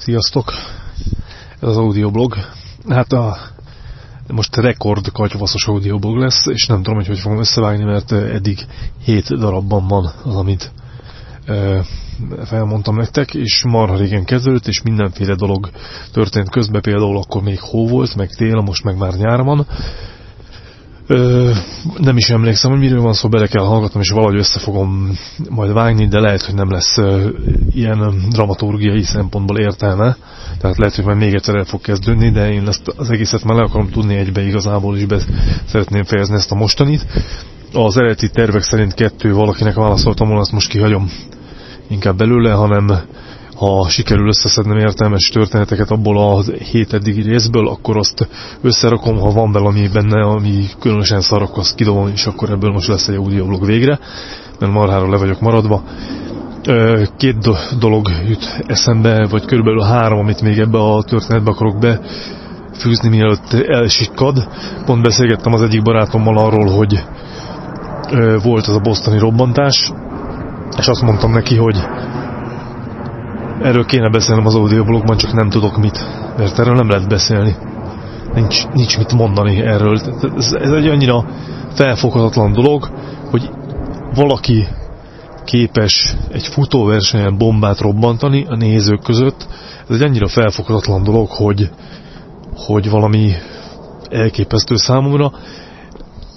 Sziasztok! Ez az audioblog. Hát a most rekord katyvaszos audioblog lesz, és nem tudom, hogy hogy fogom összevágni, mert eddig 7 darabban van az, amit felmondtam nektek, és marha régen kezdődött, és mindenféle dolog történt közben, például akkor még hó volt, meg tél, most meg már nyár van, Ö, nem is emlékszem, hogy miről van szó, bele kell hallgatnom, és valahogy össze fogom majd vágni, de lehet, hogy nem lesz ö, ilyen dramaturgiai szempontból értelme. Tehát lehet, hogy majd még egyszer el fog kezdődni, de én ezt az egészet már le akarom tudni egybe igazából, is be szeretném fejezni ezt a mostanit. Az eredeti tervek szerint kettő valakinek válaszoltam volna, azt most kihagyom inkább belőle, hanem ha sikerül összeszednem értelmes történeteket abból a hét eddigi részből, akkor azt összerakom, ha van valami benne, ami különösen szarok, azt kidobom, és akkor ebből most lesz egy audioblog végre, mert marhára le vagyok maradva. Két dolog jut eszembe, vagy körülbelül három, amit még ebbe a történetbe akarok be fűzni, mielőtt elsikkad. Pont beszélgettem az egyik barátommal arról, hogy volt az a bosztani robbantás, és azt mondtam neki, hogy Erről kéne beszélnem az audioblogban, csak nem tudok mit, mert erről nem lehet beszélni. Nincs, nincs mit mondani erről. Ez, ez egy annyira felfoghatatlan dolog, hogy valaki képes egy futóversenyen bombát robbantani a nézők között. Ez egy annyira felfoghatatlan dolog, hogy, hogy valami elképesztő számomra.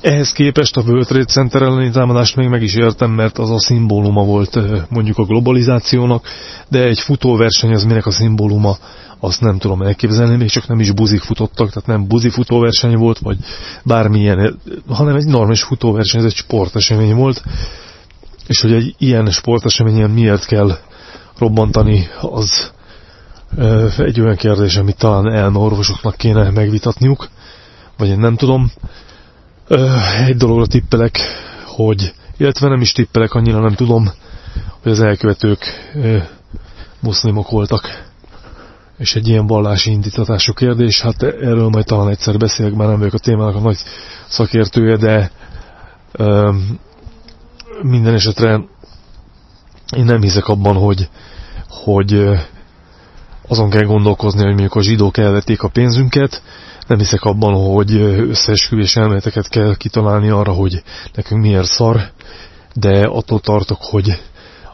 Ehhez képest a World Trade Center elleni támadást még meg is értem, mert az a szimbóluma volt mondjuk a globalizációnak, de egy futóverseny az minek a szimbóluma, azt nem tudom elképzelni, még csak nem is buzik futottak, tehát nem buzi futóverseny volt, vagy bármilyen, hanem egy normális futóverseny, ez egy sportesemény volt, és hogy egy ilyen sporteseményen miért kell robbantani, az egy olyan kérdés, amit talán elmeorvosoknak kéne megvitatniuk, vagy én nem tudom. Egy dologra tippelek, hogy, illetve nem is tippelek, annyira nem tudom, hogy az elkövetők muszlimok voltak. És egy ilyen vallási indítatású kérdés, hát erről majd talán egyszer beszélek, már nem vagyok a témának a nagy szakértője, de ö, minden esetre én nem hiszek abban, hogy, hogy azon kell gondolkozni, hogy mondjuk a zsidók elvették a pénzünket, nem hiszek abban, hogy összeesküvés elméleteket kell kitalálni arra, hogy nekünk miért szar, de attól tartok, hogy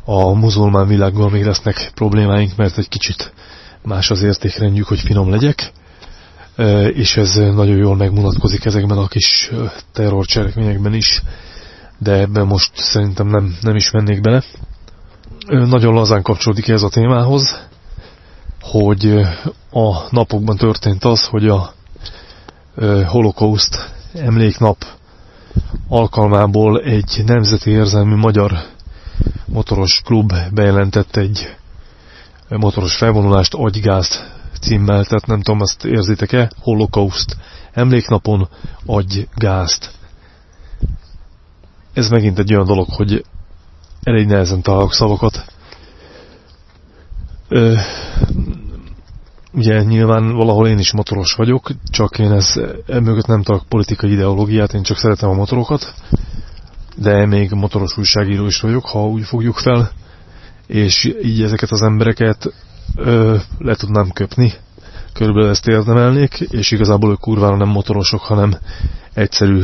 a muzulmán világban még lesznek problémáink, mert egy kicsit más az értékrendjük, hogy finom legyek, és ez nagyon jól megmutatkozik ezekben a kis terrorcselekményekben is, de ebben most szerintem nem, nem is mennék bele. Nagyon lazán kapcsolódik ez a témához, hogy a napokban történt az, hogy a holokauszt emléknap alkalmából egy nemzeti érzelmű magyar motoros klub bejelentett egy motoros felvonulást agygázt címmel, tehát nem tudom, azt érzitek-e, holokauszt emléknapon agygázt. Ez megint egy olyan dolog, hogy elég nehezen találok szavakat. Ugye nyilván valahol én is motoros vagyok, csak én ez mögött nem találok politikai ideológiát, én csak szeretem a motorokat, de még motoros újságíró is vagyok, ha úgy fogjuk fel, és így ezeket az embereket ö, le tudnám köpni, körülbelül ezt érdemelnék, és igazából ők kurvára nem motorosok, hanem egyszerű,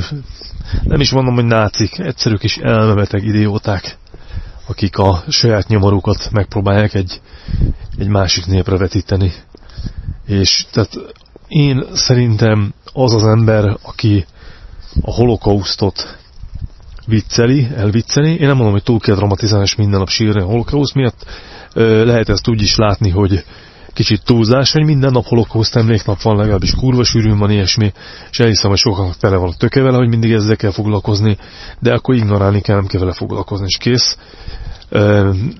nem is mondom, hogy nácik, egyszerű kis elmebeteg idióták, akik a saját nyomorukat megpróbálják egy, egy másik népre vetíteni. És tehát én szerintem az az ember, aki a holokausztot vicceli, elvicceli. Én nem mondom, hogy túl kell dramatizálni és minden nap sírni a holokauszt miatt. Lehet ezt úgy is látni, hogy kicsit túlzás, hogy minden nap holokauszt emléknap van, legalábbis kurva sűrűn van ilyesmi, és elhiszem, hogy sokaknak tele van a töke vele, hogy mindig ezzel kell foglalkozni, de akkor ignorálni kell, nem kell vele foglalkozni, és kész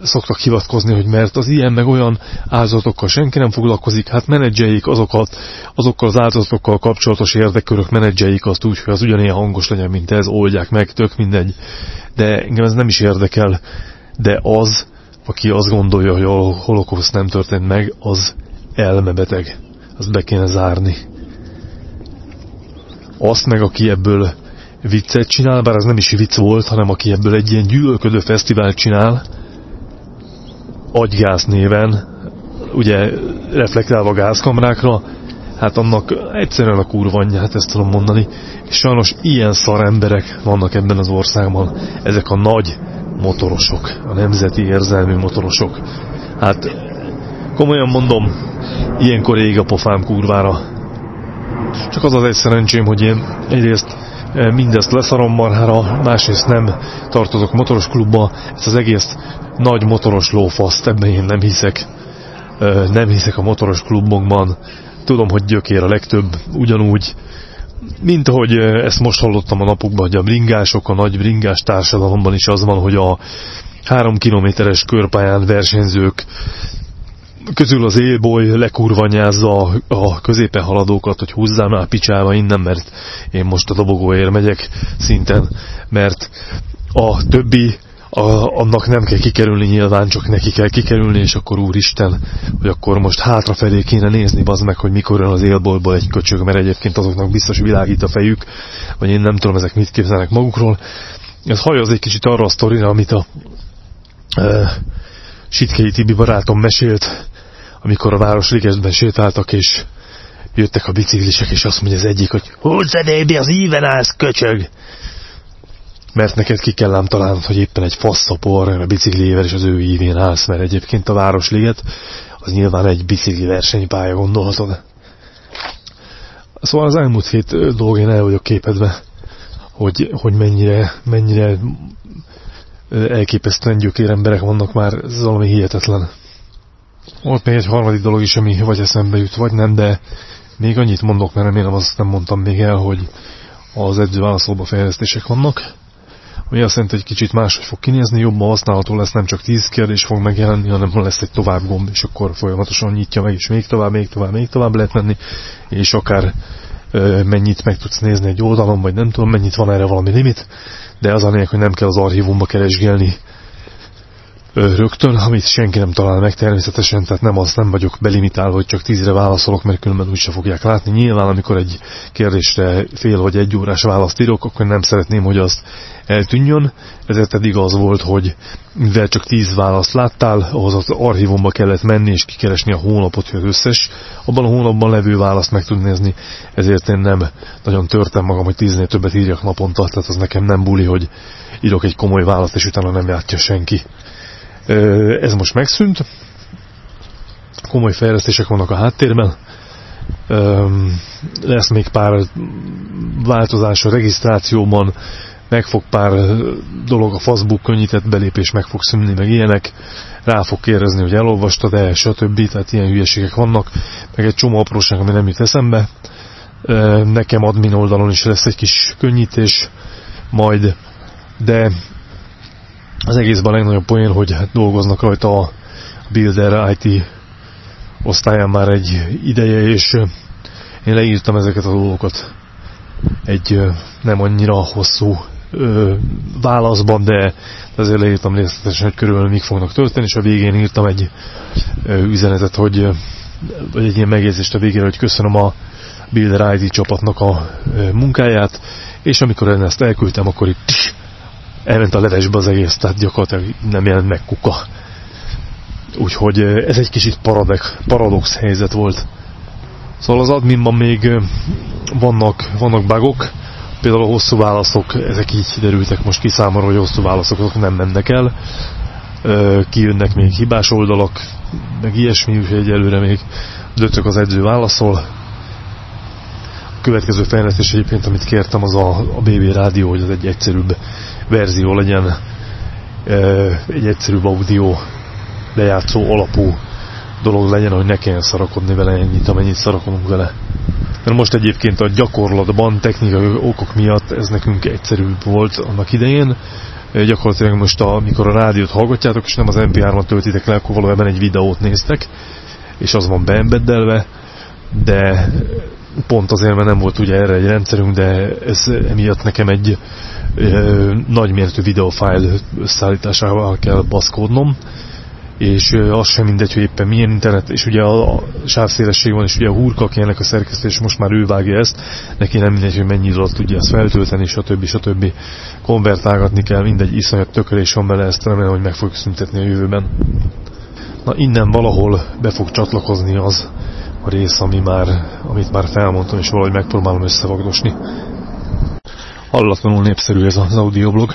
szoktak hivatkozni, hogy mert az ilyen meg olyan áldozatokkal senki nem foglalkozik, hát menedzseljék azokat, azokkal az áldozatokkal kapcsolatos érdekkörök, menedzseljék azt úgy, hogy az ugyanilyen hangos legyen, mint ez, oldják meg, tök mindegy. De engem ez nem is érdekel, de az, aki azt gondolja, hogy a holokauszt nem történt meg, az elmebeteg. Azt be kéne zárni. Azt meg, aki ebből viccet csinál, bár ez nem is vicc volt, hanem aki ebből egy ilyen gyűlölködő fesztivált csinál, agygász néven, ugye reflektálva gázkamrákra, hát annak egyszerűen a kurva anyja, hát ezt tudom mondani. És sajnos ilyen szar emberek vannak ebben az országban, ezek a nagy motorosok, a nemzeti érzelmű motorosok. Hát komolyan mondom, ilyenkor ég a pofám kurvára. Csak az az egy szerencsém, hogy én egyrészt mindezt leszarom marhára, másrészt nem tartozok motoros klubba, ez az egész nagy motoros lófaszt, ebben én nem hiszek. Nem hiszek a motoros klubokban, tudom, hogy gyökér a legtöbb, ugyanúgy, mint ahogy ezt most hallottam a napokban, hogy a bringások, a nagy bringás társadalomban is az van, hogy a három kilométeres körpályán versenyzők közül az élboly lekurvanyázza a középen haladókat, hogy húzzám már picsába innen, mert én most a dobogóért megyek szinten, mert a többi a, annak nem kell kikerülni nyilván, csak neki kell kikerülni, és akkor úristen, hogy akkor most hátrafelé kéne nézni, az meg, hogy mikor jön az élboltból egy köcsög, mert egyébként azoknak biztos világít a fejük, vagy én nem tudom, ezek mit képzelnek magukról. Ez hajaz egy kicsit arra a sztorira, amit a e, Sitkei Tibi barátom mesélt, amikor a Városligesben sétáltak, és jöttek a biciklisek, és azt mondja az egyik, hogy húzz az íven állsz, köcsög! mert neked ki kell ám találnod, hogy éppen egy faszapor a bicikliével és az ő ívén állsz, mert egyébként a Városliget az nyilván egy bicikli versenypálya gondolhatod. Szóval az elmúlt hét dolgén el vagyok képedve, hogy, hogy mennyire, mennyire elképesztően gyökér emberek vannak már, ez valami hihetetlen. Volt még egy harmadik dolog is, ami vagy eszembe jut, vagy nem, de még annyit mondok, mert remélem azt nem mondtam még el, hogy az edzőválaszolba fejlesztések vannak. Ami azt jelenti, hogy kicsit máshogy fog kinézni, jobban használható lesz, nem csak 10 kérdés fog megjelenni, hanem lesz egy tovább gomb, és akkor folyamatosan nyitja meg, és még tovább, még tovább, még tovább lehet menni, és akár ö, mennyit meg tudsz nézni egy oldalon, vagy nem tudom, mennyit van erre valami limit, de az a lényeg, hogy nem kell az archívumba keresgélni rögtön, amit senki nem talál meg természetesen, tehát nem az nem vagyok belimitálva, hogy csak tízre válaszolok, mert különben úgyse fogják látni. Nyilván, amikor egy kérdésre fél vagy egy órás választ írok, akkor nem szeretném, hogy azt eltűnjön, ezért pedig az volt, hogy mivel csak tíz választ láttál, ahhoz az archívumba kellett menni és kikeresni a hónapot, hogy az összes abban a hónapban levő választ meg tud nézni, ezért én nem nagyon törtem magam, hogy tíznél többet írjak naponta, tehát az nekem nem buli, hogy írok egy komoly választ, és utána nem látja senki. Ez most megszűnt, komoly fejlesztések vannak a háttérben, lesz még pár változás a regisztrációban, meg fog pár dolog a Facebook könnyített belépés meg fog szűnni, meg ilyenek, rá fog kérdezni, hogy elolvastad-e, stb. Tehát ilyen hülyeségek vannak, meg egy csomó apróság, ami nem jut eszembe. Nekem admin oldalon is lesz egy kis könnyítés, majd, de az egészben a legnagyobb poén, hogy dolgoznak rajta a Builder IT osztályán már egy ideje, és én leírtam ezeket a dolgokat egy nem annyira hosszú válaszban, de azért leírtam részletesen, hogy körülbelül mik fognak történni, és a végén írtam egy üzenetet, hogy vagy egy ilyen megjegyzést a végére, hogy köszönöm a Builder ID csapatnak a munkáját, és amikor én ezt elküldtem, akkor itt elment a levesbe az egész, tehát gyakorlatilag nem jelent meg kuka. Úgyhogy ez egy kicsit paradox, paradox helyzet volt. Szóval az adminban még vannak, vannak bugok, például a hosszú válaszok, ezek így derültek most ki számomra, hogy hosszú válaszok azok nem mennek el. Kijönnek még hibás oldalak, meg ilyesmi, úgyhogy egyelőre még döntök az edző válaszol. A következő fejlesztés egyébként, amit kértem, az a, a BB rádió, hogy az egy egyszerűbb verzió legyen, egy egyszerűbb audio lejátszó alapú dolog legyen, hogy ne kelljen szarakodni vele ennyit, amennyit szarakodunk vele. Mert most egyébként a gyakorlatban technikai okok miatt ez nekünk egyszerűbb volt annak idején. Gyakorlatilag most, amikor a rádiót hallgatjátok, és nem az MP3-at töltitek le, akkor valójában egy videót néztek, és az van beembeddelve, de pont azért, mert nem volt ugye erre egy rendszerünk, de ez emiatt nekem egy nagymértű videófájl összeállításával kell baszkódnom, és az sem mindegy, hogy éppen milyen internet, és ugye a, sávszélesség van, és ugye a hurka, aki ennek a szerkesztés, most már ő vágja ezt, neki nem mindegy, hogy mennyi alatt tudja ezt feltölteni, stb. stb. konvertálgatni kell, mindegy iszonyat tökölés van bele, ezt remélem, hogy meg fogjuk szüntetni a jövőben. Na innen valahol be fog csatlakozni az a rész, ami már, amit már felmondtam, és valahogy megpróbálom összevagdosni. Hallatlanul népszerű ez az audioblog.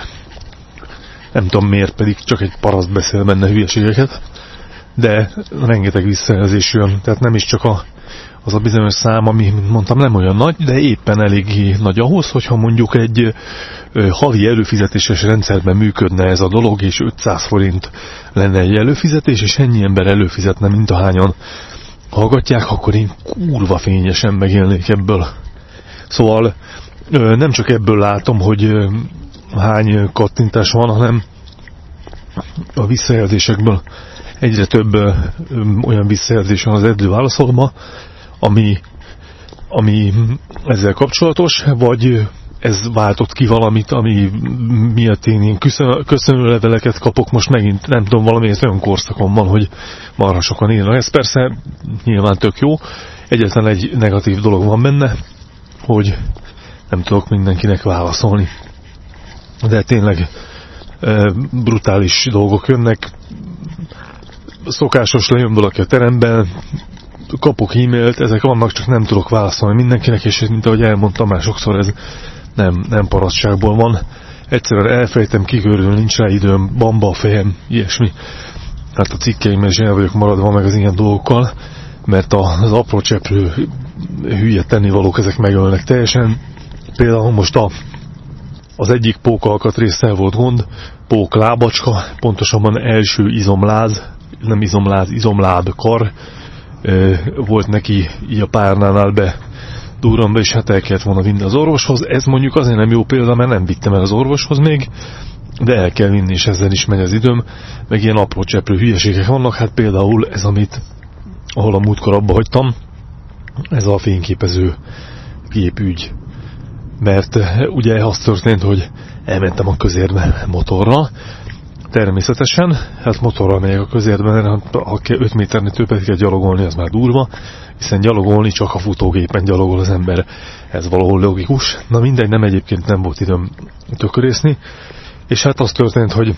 Nem tudom miért, pedig csak egy paraszt beszél benne hülyeségeket, de rengeteg visszajelzés jön, tehát nem is csak a az a bizonyos szám, ami, mondtam, nem olyan nagy, de éppen elég nagy ahhoz, hogyha mondjuk egy havi előfizetéses rendszerben működne ez a dolog, és 500 forint lenne egy előfizetés, és ennyi ember előfizetne, mint ahányan hallgatják, akkor én kurva fényesen megélnék ebből. Szóval nem csak ebből látom, hogy hány kattintás van, hanem a visszajelzésekből egyre több olyan visszajelzés van az edő válaszolma, ami, ami ezzel kapcsolatos, vagy ez váltott ki valamit, ami miatt én, én köszönő leveleket kapok, most megint nem tudom, valami olyan korszakom van, hogy marha sokan írnak. Ez persze nyilván tök jó. Egyetlen egy negatív dolog van benne, hogy nem tudok mindenkinek válaszolni. De tényleg e, brutális dolgok jönnek. Szokásos lejön valaki a teremben, kapok e-mailt, ezek vannak, csak nem tudok válaszolni mindenkinek, és mint ahogy elmondtam már sokszor, ez nem, nem parasztságból van. Egyszerűen elfejtem kikörülni, nincs rá időm, bamba a fejem, ilyesmi. Hát a cikkeim is el vagyok maradva meg az ilyen dolgokkal, mert az apró cseprő hülye tennivalók ezek megölnek teljesen. Például most a, az egyik pókalkatrészsel volt gond, pók lábacska, pontosabban első izomláz, nem izomláz, izomláb kar, volt neki így a párnánál be durranva, és hát el kellett volna vinni az orvoshoz. Ez mondjuk azért nem jó példa, mert nem vittem el az orvoshoz még, de el kell vinni, és ezzel is megy az időm, meg ilyen apró cseprő hülyeségek vannak, hát például ez, amit ahol a múltkor abba hagytam, ez a fényképező gépügy. Mert ugye az történt, hogy elmentem a közérbe motorra, Természetesen, hát motorral megyek a közérben, ha 5 méternél többet kell gyalogolni, az már durva, hiszen gyalogolni csak a futógépen gyalogol az ember. Ez valahol logikus. Na mindegy, nem egyébként nem volt időm tökörészni. És hát az történt, hogy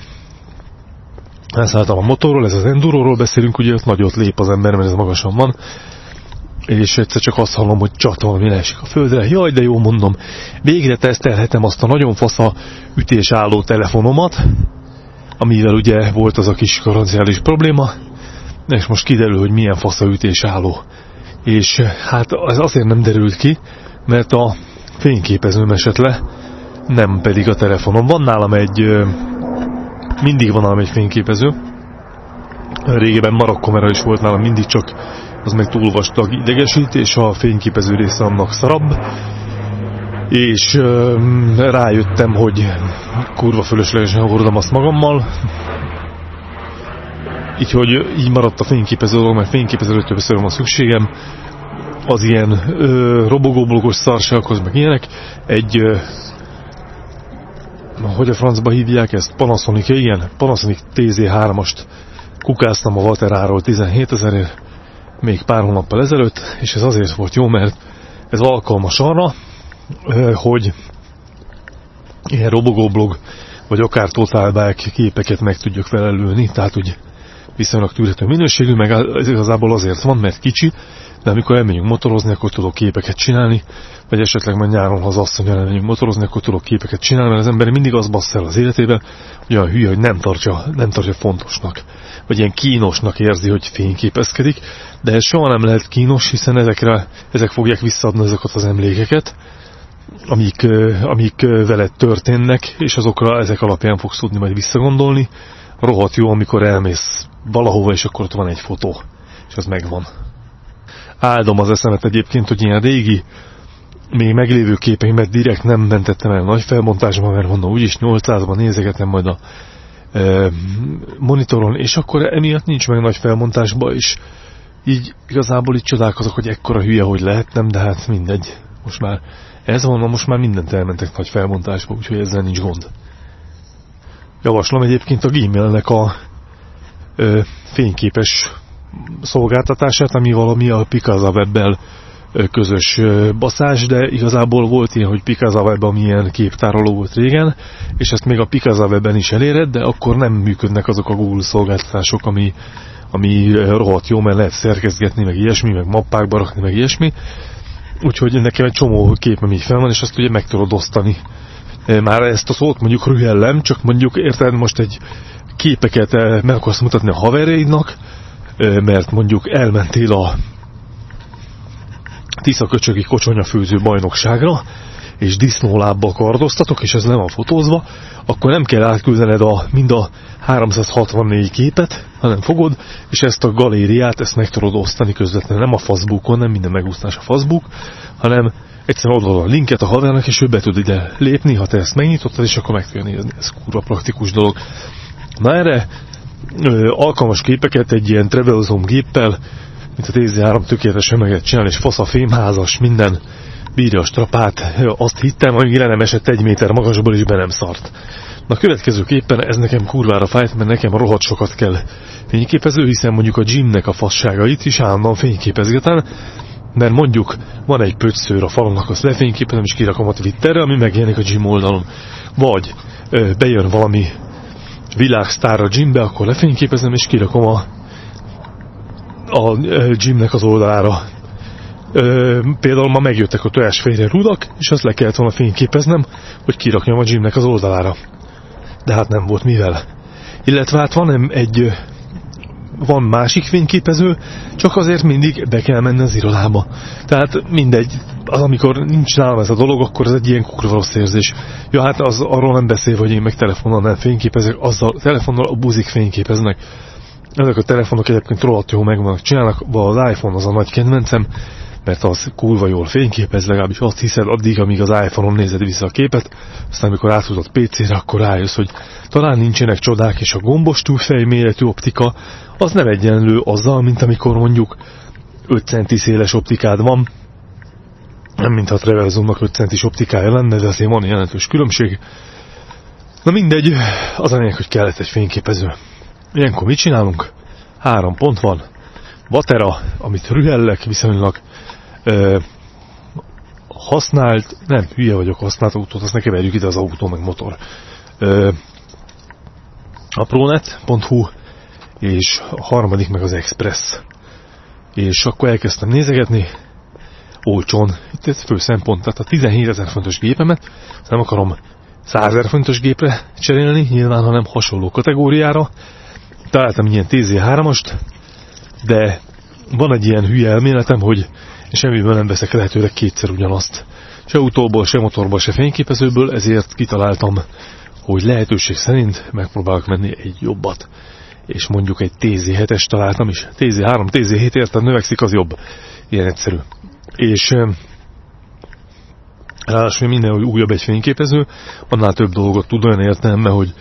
elszálltam a motorról, ez az enduróról beszélünk, ugye ott nagyot lép az ember, mert ez magasan van, és egyszer csak azt hallom, hogy csatol, mi leesik a földre. Jaj, de jó mondom, végre tesztelhetem azt a nagyon fasza ütésálló telefonomat, amivel ugye volt az a kis garanciális probléma, és most kiderül, hogy milyen ütés álló. És hát ez azért nem derült ki, mert a fényképezőm esett le, nem pedig a telefonom. Van nálam egy, mindig van nálam egy fényképező, régebben marakkamera is volt nálam, mindig csak az meg túl vastag idegesít, és a fényképező része annak szarabb, és rájöttem, hogy kurva fölöslegesen hordom azt magammal, így hogy így maradt a fényképező dolog, mert fényképezőre többször van szükségem, az ilyen robogóblogos szarságokhoz, meg ilyenek, egy ö, hogy a francba hívják ezt? Panasonic, igen, Panasonic TZ3-ast kukáztam a Vateráról 17 ezerért még pár hónappal ezelőtt, és ez azért volt jó, mert ez alkalmas arra, hogy ilyen robogóblog, vagy akár totálbák képeket meg tudjak felelőni, tehát hogy viszonylag tűrhető minőségű, meg ez igazából azért van, mert kicsi, de amikor elmegyünk motorozni, akkor tudok képeket csinálni, vagy esetleg majd nyáron, ha az asszony elmegyünk motorozni, akkor tudok képeket csinálni, mert az ember mindig az bassz el az életében, hogy olyan hülye, hogy nem tartja, nem tartja fontosnak, vagy ilyen kínosnak érzi, hogy fényképezkedik, de ez soha nem lehet kínos, hiszen ezekre, ezek fogják visszaadni ezeket az emlékeket, amik, amik veled történnek, és azokra ezek alapján fogsz tudni majd visszagondolni. Rohadt jó, amikor elmész valahova, és akkor ott van egy fotó, és az megvan. Áldom az eszemet egyébként, hogy ilyen régi, még meglévő képeimet direkt nem mentettem el nagy felmontásba, mert mondom, úgyis 800-ban nézegetem majd a e, monitoron, és akkor emiatt nincs meg nagy felmontásba, és így igazából itt csodálkozok, hogy ekkora hülye, hogy lehetnem, de hát mindegy. Most már ez van, most már mindent elmentek nagy felmontásba, úgyhogy ezzel nincs gond. Javaslom egyébként a Gmailnek a ö, fényképes szolgáltatását, ami valami a Pikaza webbel közös baszás, de igazából volt ilyen, hogy Pikaza Web, ami ilyen képtároló volt régen, és ezt még a Pikaza Webben is eléred, de akkor nem működnek azok a Google szolgáltatások, ami ami rohadt jó, mert lehet szerkezgetni, meg ilyesmi, meg mappákba rakni, meg ilyesmi. Úgyhogy nekem egy csomó képem így fel van, és azt ugye meg tudod osztani. Már ezt a szót mondjuk rühellem, csak mondjuk érted most egy képeket meg akarsz mutatni a haverjaidnak, mert mondjuk elmentél a Tiszaköcsögi kocsonyafőző bajnokságra, és disznólábbal kardoztatok, és ez nem van fotózva, akkor nem kell átküldened a, mind a 364 képet, hanem fogod, és ezt a galériát, ezt meg tudod osztani közvetlenül, nem a Facebookon, nem minden megúsztás a Facebook, hanem egyszerűen odaadod a linket a havernak, és ő be tud ide lépni, ha te ezt megnyitottad, és akkor meg tudja nézni. Ez kurva praktikus dolog. Na erre ö, alkalmas képeket egy ilyen Travelzone géppel, mint a TZ3 tökéletesen meg lehet csinálni, és fasz a fémházas, minden bírja a strapát. Azt hittem, hogy le nem esett egy méter magasból, is be nem szart. Na következőképpen ez nekem kurvára fájt, mert nekem rohadt sokat kell fényképező, hiszen mondjuk a gymnek a fasságait is állandóan fényképezgetem, mert mondjuk van egy pötszőr a falonnak, azt lefényképezem és kirakom a Twitterre, ami megjelenik a gym oldalon. Vagy ö, bejön valami világsztár a gymbe, akkor lefényképezem és kirakom a, a gymnek az oldalára. Ö, például ma megjöttek a tojásfehérje rudak, és azt le kellett volna fényképeznem, hogy kirakjam a gymnek az oldalára. De hát nem volt mivel. Illetve hát van egy van másik fényképező, csak azért mindig be kell menni az irodába. Tehát mindegy, az amikor nincs nálam ez a dolog, akkor ez egy ilyen kurva érzés. Ja, hát az, arról nem beszél, hogy én meg telefonnal nem fényképezek, azzal telefonnal a buzik fényképeznek. Ezek a telefonok egyébként rohadt jó megvannak csinálnak, az iPhone az a nagy kedvencem, mert az kurva jól fényképez, legalábbis azt hiszed addig, amíg az iPhone-on nézed vissza a képet, aztán amikor átfutott PC-re, akkor rájössz, hogy talán nincsenek csodák, és a gombos túlfej méretű optika az nem egyenlő azzal, mint amikor mondjuk 5 centi széles optikád van, nem mintha a Travelzoom-nak 5 centis optikája lenne, de azért van jelentős különbség. Na mindegy, az a lényeg, hogy kellett egy fényképező. Ilyenkor mit csinálunk? Három pont van. Vatera, amit rühellek viszonylag ö, használt, nem, hülye vagyok, használt autót, azt ne keverjük ide az autó meg motor. Ö, a pronet.hu és a harmadik meg az Express. És akkor elkezdtem nézegetni, olcsón, itt ez fő szempont, tehát a 17 ezer fontos gépemet, nem akarom 100 ezer fontos gépre cserélni, nyilván, hanem hasonló kategóriára. Találtam ilyen TZ3-ast, de van egy ilyen hülye elméletem, hogy semmiből nem veszek lehetőleg kétszer ugyanazt. Se autóból, se motorból, se fényképezőből, ezért kitaláltam, hogy lehetőség szerint megpróbálok venni egy jobbat. És mondjuk egy TZ7-es találtam is. TZ3, TZ7 érted, növekszik, az jobb. Ilyen egyszerű. És ráadásul minden, hogy újabb egy fényképező, annál több dolgot tud olyan értelme, hogy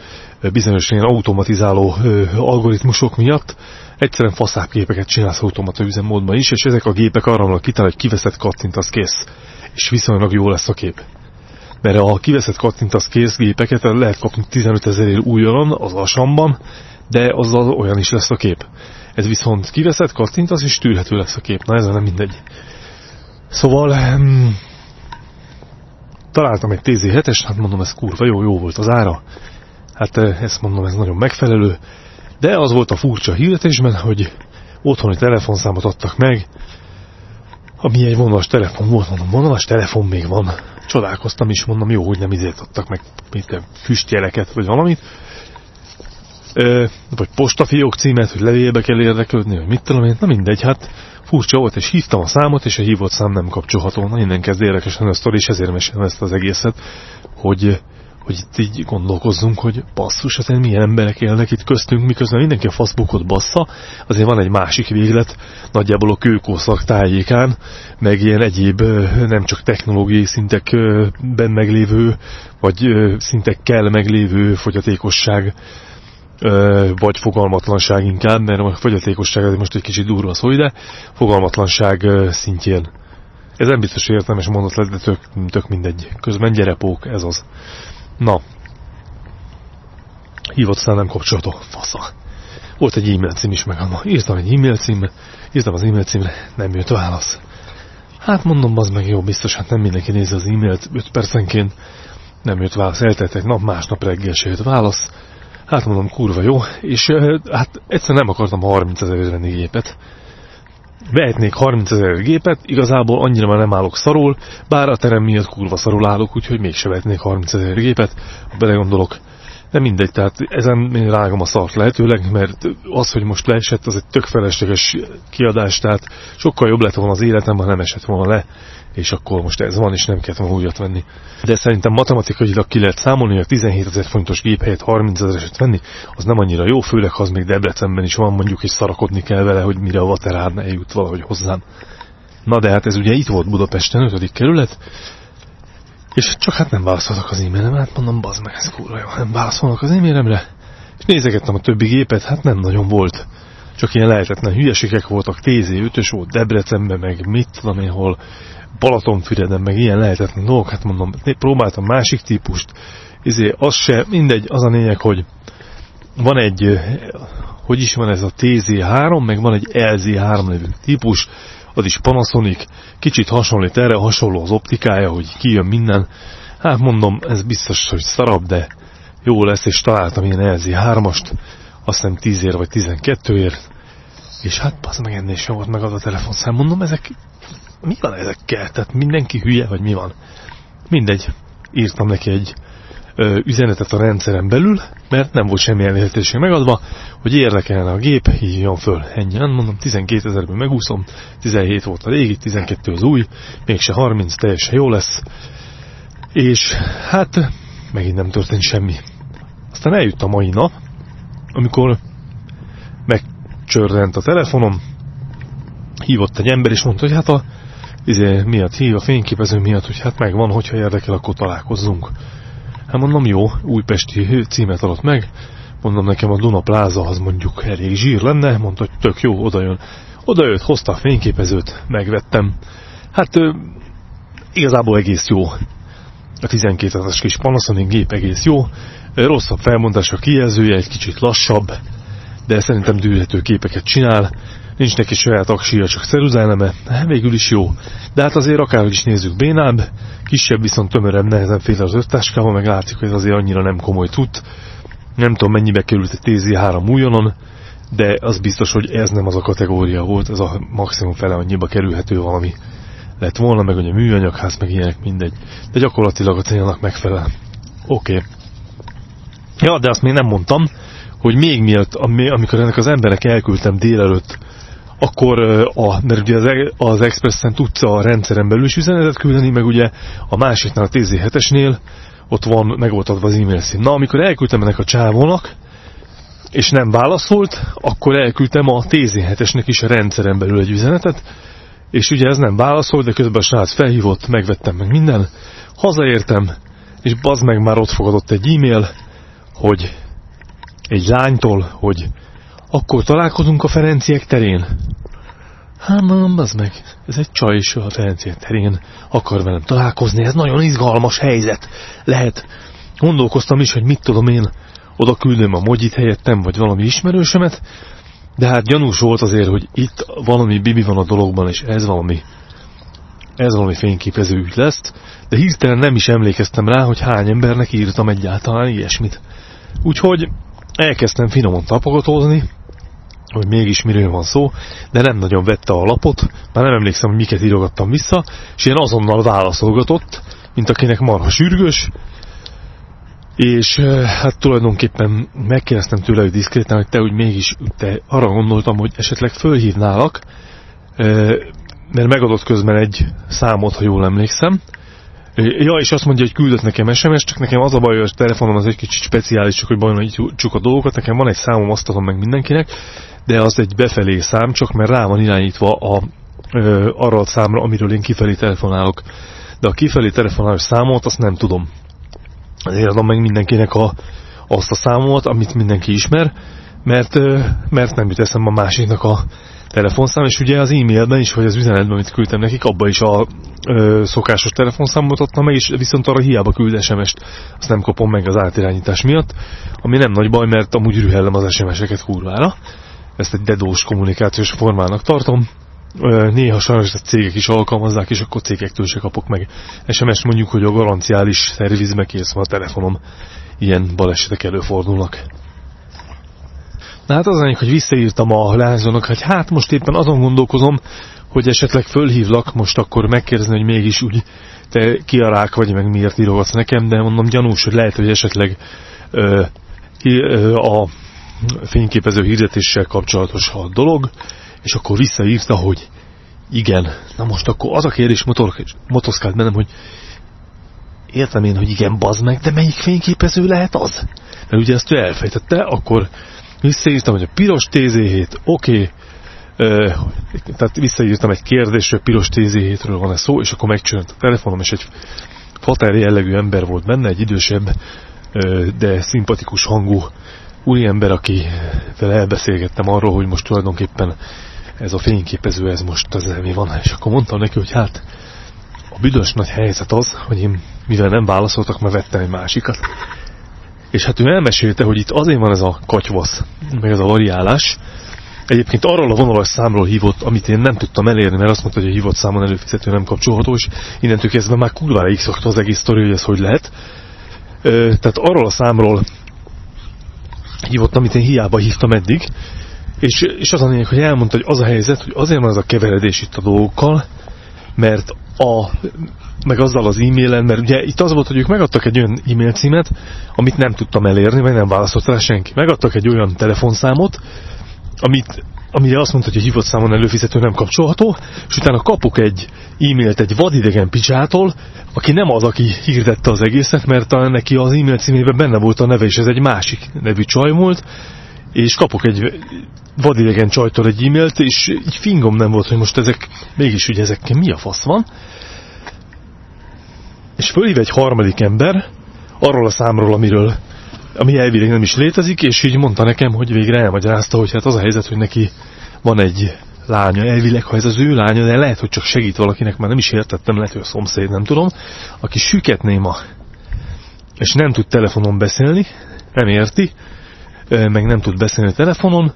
bizonyos ilyen automatizáló algoritmusok miatt egyszerűen faszább képeket csinálsz automata üzemmódban is, és ezek a gépek arra vannak kitalál, hogy kiveszed kattintasz kész, és viszonylag jó lesz a kép. Mert a kiveszed kattintasz kész gépeket lehet kapni 15 ezerért újonnan az asamban, de azzal olyan is lesz a kép. Ez viszont kiveszed, kattintasz, és tűrhető lesz a kép. Na ez nem mindegy. Szóval hmm, találtam egy TZ7-es, hát mondom, ez kurva jó, jó volt az ára. Hát ezt mondom, ez nagyon megfelelő. De az volt a furcsa hirdetésben, hogy otthoni telefonszámot adtak meg, ami egy vonalas telefon volt, mondom, vonalas telefon még van. Csodálkoztam is, mondom, jó, hogy nem izért adtak meg mit, füstjeleket, vagy valamit. Ö, vagy postafiók címet, hogy levélbe kell érdeklődni, vagy mit tudom én, na mindegy, hát furcsa volt, és hívtam a számot, és a hívott szám nem kapcsolható. Na innen kezd érdekesen a sztori, és ezért mesélem ezt az egészet, hogy hogy itt így gondolkozzunk, hogy basszus, hát milyen emberek élnek itt köztünk, miközben mindenki a Facebookot bassza, azért van egy másik véglet, nagyjából a kőkószak tájékán, meg ilyen egyéb nem csak technológiai szintekben meglévő, vagy szintekkel meglévő fogyatékosság, vagy fogalmatlanság inkább, mert a fogyatékosság az most egy kicsit durva szó ide, fogalmatlanság szintjén. Ez nem biztos értelmes mondat lett, de tök, tök mindegy. Közben gyerepók, ez az. Na. Hívott szám nem kapcsolható. Fasza. Volt egy e-mail cím is megadva. Írtam egy e-mail címre, írtam az e-mail címre, nem jött válasz. Hát mondom, az meg jó, biztos, hát nem mindenki nézi az e-mailt 5 percenként. Nem jött válasz, eltelt egy nap, másnap reggel se jött válasz. Hát mondom, kurva jó, és hát egyszer nem akartam 30 ezer gépet. Vehetnék 30 ezer gépet, igazából annyira már nem állok szarul, bár a terem miatt kurva szarul állok, úgyhogy mégse vehetnék 30 ezer gépet, ha belegondolok. De mindegy, tehát ezen én rágom a szart lehetőleg, mert az, hogy most leesett, az egy tök felesleges kiadás, tehát sokkal jobb lett volna az életem, ha nem esett volna le, és akkor most ez van, és nem kellett volna újat venni. De szerintem matematikailag ki lehet számolni, hogy a 17 ezer fontos gép helyett 30 ezereset venni, az nem annyira jó, főleg ha az még Debrecenben is van, mondjuk, és szarakodni kell vele, hogy mire a vaterárna eljut valahogy hozzám. Na de hát ez ugye itt volt Budapesten, 5. kerület, és csak hát nem válaszoltak az e-mailem, hát mondom, bazd meg, ez kurva jó, nem válaszolnak az e-mailemre. És nézegettem a többi gépet, hát nem nagyon volt. Csak ilyen lehetetlen hülyeségek voltak, TZ5-ös volt Debrecenben, meg mit tudom én hol, Balatonfüreden, meg ilyen lehetetlen dolgok, hát mondom, próbáltam másik típust, izé, az se, mindegy, az a lényeg, hogy van egy, hogy is van ez a TZ3, meg van egy LZ3 nevű típus, az is Panasonic, kicsit hasonlít erre, hasonló az optikája, hogy kijön minden. Hát mondom, ez biztos, hogy szarab, de jó lesz, és találtam ilyen LZ3-ast, azt hiszem 10 ér vagy 12 ér, és hát az meg ennél sem volt meg az a telefonszám. Mondom, ezek, mi van ezekkel? Tehát mindenki hülye, vagy mi van? Mindegy, írtam neki egy ö, üzenetet a rendszeren belül, mert nem volt semmi elérhetőség megadva, hogy érdekelne a gép, hívjon föl. Ennyi, mondom, 12 ezerből megúszom, 17 volt a régi, 12 az új, mégse 30, teljesen jó lesz. És hát megint nem történt semmi. Aztán eljött a mai nap, amikor megcsörrent a telefonom, hívott egy ember, és mondta, hogy hát a izé, miatt hív, a fényképező miatt, hogy hát megvan, hogyha érdekel, akkor találkozzunk. Hát mondom, jó, újpesti címet adott meg, mondom nekem a Duna Pláza az mondjuk elég zsír lenne, mondta, hogy tök jó, oda jön. Oda jött, hozta a fényképezőt, megvettem. Hát igazából egész jó. A 12 es kis Panasonic gép egész jó. Rosszabb felmondás a kijelzője, egy kicsit lassabb, de szerintem dűlhető képeket csinál. Nincs neki saját aksia, csak ceruzeleme, végül is jó. De hát azért akárhogy is nézzük bénább, kisebb, viszont tömörebb, nehezen fél az öttáskával, meg látszik, hogy ez azért annyira nem komoly tud. Nem tudom mennyibe került egy TZ3 újonon, de az biztos, hogy ez nem az a kategória volt, ez a maximum fele annyiba kerülhető valami lett volna, meg hogy a műanyagház, meg ilyenek, mindegy. De gyakorlatilag a célnak megfelel. Oké. Okay. Ja, de azt még nem mondtam, hogy még miatt, amikor ennek az emberek elküldtem délelőtt akkor a, mert ugye az, e- az Expressen tudsz a rendszeren belül is üzenetet küldeni, meg ugye a másiknál, a TZ7-esnél ott van, meg volt adva az e-mail szín. Na, amikor elküldtem ennek a csávónak, és nem válaszolt, akkor elküldtem a TZ7-esnek is a rendszeren belül egy üzenetet, és ugye ez nem válaszolt, de közben a srác felhívott, megvettem meg minden, hazaértem, és bazd meg már ott fogadott egy e-mail, hogy egy lánytól, hogy akkor találkozunk a Ferenciek terén. Hát mondom, az meg, ez egy csaj is a Ferenciek terén. Akar velem találkozni, ez nagyon izgalmas helyzet. Lehet, gondolkoztam is, hogy mit tudom én, oda küldöm a mogyit helyettem, vagy valami ismerősömet, de hát gyanús volt azért, hogy itt valami bibi van a dologban, és ez valami ez valami fényképező ügy lesz, de hirtelen nem is emlékeztem rá, hogy hány embernek írtam egyáltalán ilyesmit. Úgyhogy elkezdtem finoman tapogatózni, hogy mégis miről van szó, de nem nagyon vette a lapot, már nem emlékszem, hogy miket írogattam vissza, és én azonnal válaszolgatott, mint akinek marha sürgős, és hát tulajdonképpen megkérdeztem tőle, hogy diszkréten, hogy te úgy mégis, te arra gondoltam, hogy esetleg fölhívnálak, mert megadott közben egy számot, ha jól emlékszem, Ja, és azt mondja, hogy küldött nekem SMS, csak nekem az a baj, hogy a telefonom az egy kicsit speciális, csak hogy bajnítjuk a dolgokat. Nekem van egy számom, azt adom meg mindenkinek, de az egy befelé szám, csak mert rá van irányítva a, ö, arra a számra, amiről én kifelé telefonálok. De a kifelé telefonálós számot azt nem tudom. Ezért adom meg mindenkinek a, azt a számot, amit mindenki ismer, mert, ö, mert nem jut eszembe a másiknak a telefonszám, és ugye az e-mailben is, vagy az üzenetben, amit küldtem nekik, abban is a ö, szokásos telefonszámot adtam meg, és viszont arra hiába küld SMS-t, azt nem kapom meg az átirányítás miatt, ami nem nagy baj, mert amúgy rühellem az SMS-eket kurvára ezt egy dedós kommunikációs formának tartom. Néha sajnos a cégek is alkalmazzák, és akkor cégektől se kapok meg SMS mondjuk, hogy a garanciális szervizbe kész van a telefonom. Ilyen balesetek előfordulnak. Na hát az anyag, hogy visszaírtam a lányzónak, hogy hát most éppen azon gondolkozom, hogy esetleg fölhívlak, most akkor megkérdezni, hogy mégis úgy te ki a rák vagy, meg miért írogatsz nekem, de mondom gyanús, hogy lehet, hogy esetleg ö, ö, a fényképező hirdetéssel kapcsolatos a dolog, és akkor visszaírta, hogy igen. Na most akkor az a kérdés motoszkált bennem, hogy értem én, hogy igen, bazd meg, de melyik fényképező lehet az? Mert ugye ezt ő elfejtette, akkor visszaírtam, hogy a piros TZ7, oké, okay, tehát visszaírtam egy kérdésre, piros TZ7-ről van-e szó, és akkor megcsörönt a telefonom, és egy fater jellegű ember volt benne, egy idősebb, de szimpatikus hangú úriember, akivel elbeszélgettem arról, hogy most tulajdonképpen ez a fényképező, ez most az mi van, és akkor mondtam neki, hogy hát a büdös nagy helyzet az, hogy én mivel nem válaszoltak, mert vettem egy másikat. És hát ő elmesélte, hogy itt azért van ez a katyvasz, meg ez a variálás, Egyébként arról a vonalas számról hívott, amit én nem tudtam elérni, mert azt mondta, hogy a hívott számon előfizető nem kapcsolható, és innentől kezdve már kurvára x az egész sztori, hogy ez hogy lehet. Ö, tehát arról a számról hívott, amit én hiába hívtam eddig, és, és az a lényeg, hogy elmondta, hogy az a helyzet, hogy azért van ez a keveredés itt a dolgokkal, mert a, meg azzal az e-mailen, mert ugye itt az volt, hogy ők megadtak egy olyan e-mail címet, amit nem tudtam elérni, vagy nem válaszolt rá senki. Megadtak egy olyan telefonszámot, amit, amire azt mondta, hogy a hívott számon előfizető nem kapcsolható, és utána kapok egy e-mailt egy vadidegen picsától, aki nem az, aki hirdette az egészet, mert talán neki az e-mail címében benne volt a neve, és ez egy másik nevű csaj volt, és kapok egy vadidegen csajtól egy e-mailt, és így fingom nem volt, hogy most ezek, mégis ugye ezekkel mi a fasz van. És fölhív egy harmadik ember, arról a számról, amiről ami elvileg nem is létezik, és így mondta nekem, hogy végre elmagyarázta, hogy hát az a helyzet, hogy neki van egy lánya, elvileg, ha ez az ő lánya, de lehet, hogy csak segít valakinek, már nem is értettem, lehet, hogy a szomszéd, nem tudom, aki süket néma, és nem tud telefonon beszélni, nem érti, meg nem tud beszélni telefonon,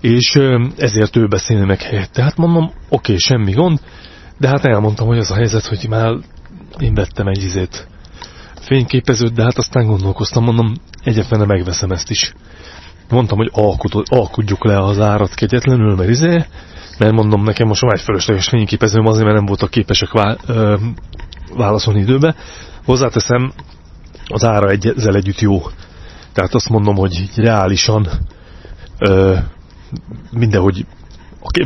és ezért ő beszélni meg helyett. Tehát mondom, oké, okay, semmi gond, de hát elmondtam, hogy az a helyzet, hogy már én vettem egy izét fényképezőt, de hát aztán gondolkoztam, mondom, egyetlen megveszem ezt is. Mondtam, hogy alkudjuk le az árat kegyetlenül, mert izé, mert mondom, nekem most már egy fölösleges fényképezőm azért, mert nem voltak képesek vá ö, válaszolni időbe. Hozzáteszem, az ára ezzel együtt jó. Tehát azt mondom, hogy reálisan ö, mindenhogy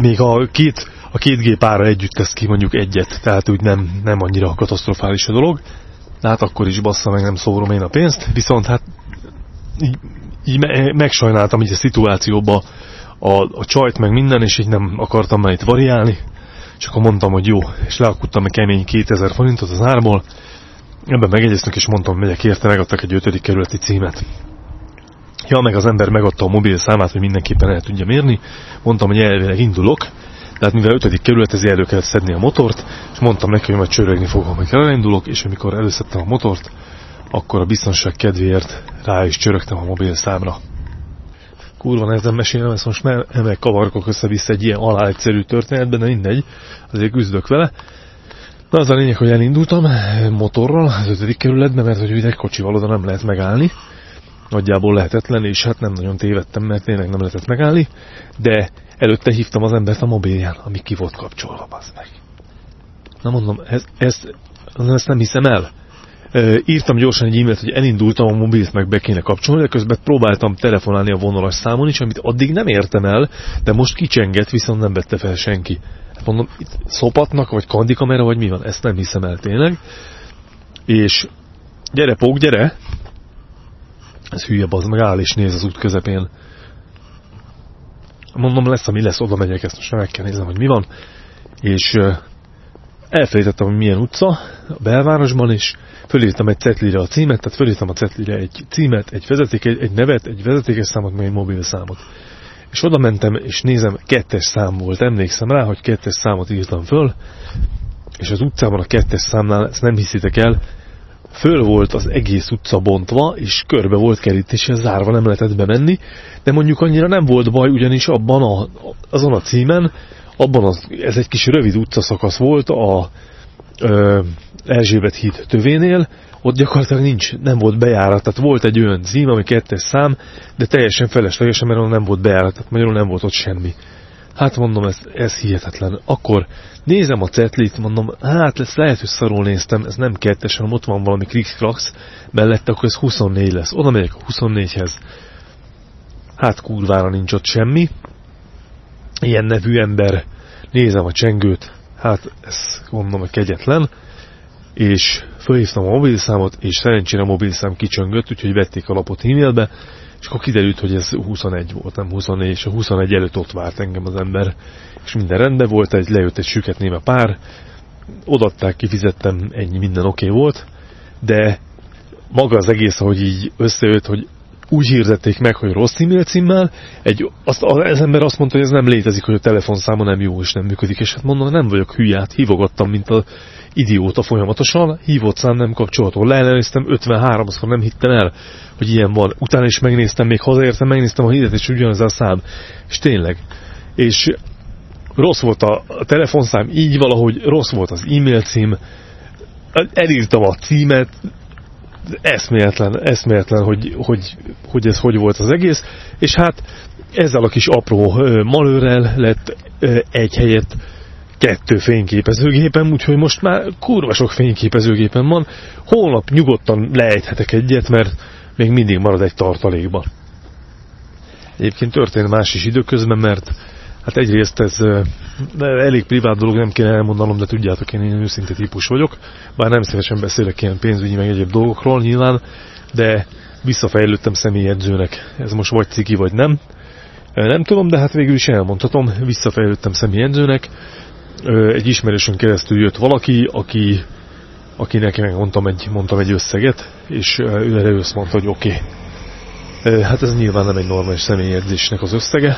még a két, a két gép ára együtt tesz ki mondjuk egyet, tehát úgy nem, nem annyira katasztrofális a dolog. Hát akkor is bassza meg nem szórom én a pénzt, viszont hát így, így megsajnáltam így a szituációba a, a csajt meg minden, és így nem akartam már itt variálni, és akkor mondtam, hogy jó, és leakudtam a kemény 2000 forintot az árból, ebben megegyeztünk, és mondtam, megyek érte, megadtak egy ötödik kerületi címet. Ja, meg az ember megadta a mobil számát, hogy mindenképpen el tudja mérni. Mondtam, hogy elvileg indulok, tehát mivel ötödik kerület, ezért elő kellett szedni a motort, és mondtam neki, hogy majd csörögni fogom, amikor elindulok, és amikor előszedtem a motort, akkor a biztonság kedvéért rá is csörögtem a mobil számra. Kurva nehezen mesélem, ezt most nem emek kavarkok össze-vissza egy ilyen alá egyszerű történetben, de mindegy, azért küzdök vele. Na az a lényeg, hogy elindultam motorral az ötödik kerületbe, mert hogy egy kocsival oda nem lehet megállni. Nagyjából lehetetlen, és hát nem nagyon tévedtem, mert tényleg nem lehetett megállni, de előtte hívtam az embert a mobilján, ami ki volt kapcsolva, az meg. Na mondom, ez, ez, ezt nem hiszem el írtam gyorsan egy e-mailt, hogy elindultam, a mobilt meg be kéne kapcsolni, de közben próbáltam telefonálni a vonalas számon is, amit addig nem értem el, de most kicsengett, viszont nem vette fel senki. Hát mondom, itt szopatnak, vagy kandikamera, vagy mi van, ezt nem hiszem el tényleg. És gyere, pók, gyere! Ez hülye, az meg áll és néz az út közepén. Mondom, lesz, ami lesz, oda megyek, ezt most meg kell néznem, hogy mi van. És elfelejtettem, hogy milyen utca a belvárosban, és fölírtam egy cetlire a címet, tehát fölírtam a cetlire egy címet, egy, vezeték, egy, egy nevet, egy vezetékes számot, meg egy mobil számot. És oda mentem, és nézem, kettes szám volt. Emlékszem rá, hogy kettes számot írtam föl, és az utcában a kettes számnál, ezt nem hiszitek el, föl volt az egész utca bontva, és körbe volt kerítés, és zárva nem lehetett bemenni, de mondjuk annyira nem volt baj, ugyanis abban a, azon a címen, abban az, ez egy kis rövid utcaszakasz volt, a Erzsébet híd tövénél, ott gyakorlatilag nincs, nem volt bejárat, tehát volt egy olyan cím, ami kettes szám, de teljesen feleslegesen, mert nem volt bejárat, tehát magyarul nem volt ott semmi. Hát mondom, ez, ez hihetetlen. Akkor nézem a cetlit, mondom, hát lesz, lehet, hogy szarul néztem, ez nem kettes, hanem ott van valami krikszklax mellette, akkor ez 24 lesz. Oda megyek a 24-hez. Hát kurvára nincs ott semmi. Ilyen nevű ember, nézem a csengőt, hát ez mondom, hogy kegyetlen és felhívtam a mobilszámot, és szerencsére a mobilszám kicsöngött, úgyhogy vették a lapot e-mailbe, és akkor kiderült, hogy ez 21 volt, nem 24, és a 21 előtt ott várt engem az ember, és minden rendben volt, egy lejött egy süket néme pár, odatták, kifizettem, ennyi, minden oké okay volt, de maga az egész, ahogy így összejött, hogy úgy hirdették meg, hogy rossz e-mail címmel, egy, azt, az ember azt mondta, hogy ez nem létezik, hogy a telefonszáma nem jó és nem működik, és hát mondom, nem vagyok hülyát, hívogattam, mint a idióta folyamatosan, hívott szám nem kapcsolató, leellenőriztem 53-szor, nem hittem el, hogy ilyen van. Utána is megnéztem, még hazaértem, megnéztem a híret, és ugyanaz a szám. És tényleg. És rossz volt a telefonszám, így valahogy rossz volt az e-mail cím, elírtam a címet, eszméletlen, eszméletlen, hogy, hogy, hogy ez hogy volt az egész, és hát ezzel a kis apró malőrrel lett egy helyet kettő fényképezőgépem, úgyhogy most már kurva sok fényképezőgépem van. Holnap nyugodtan lejthetek egyet, mert még mindig marad egy tartalékban. Egyébként történt más is időközben, mert hát egyrészt ez elég privát dolog, nem kell elmondanom, de tudjátok, én, én őszinte típus vagyok, bár nem szívesen beszélek ilyen pénzügyi meg egyéb dolgokról nyilván, de visszafejlődtem személyedzőnek. Ez most vagy ciki, vagy nem. Nem tudom, de hát végül is elmondhatom, visszafejlődtem személyedzőnek, egy ismerősön keresztül jött valaki, aki, aki nekem mondtam egy, mondtam egy összeget, és ő erre ősz mondta, hogy oké. Okay. Hát ez nyilván nem egy normális személyedzésnek az összege.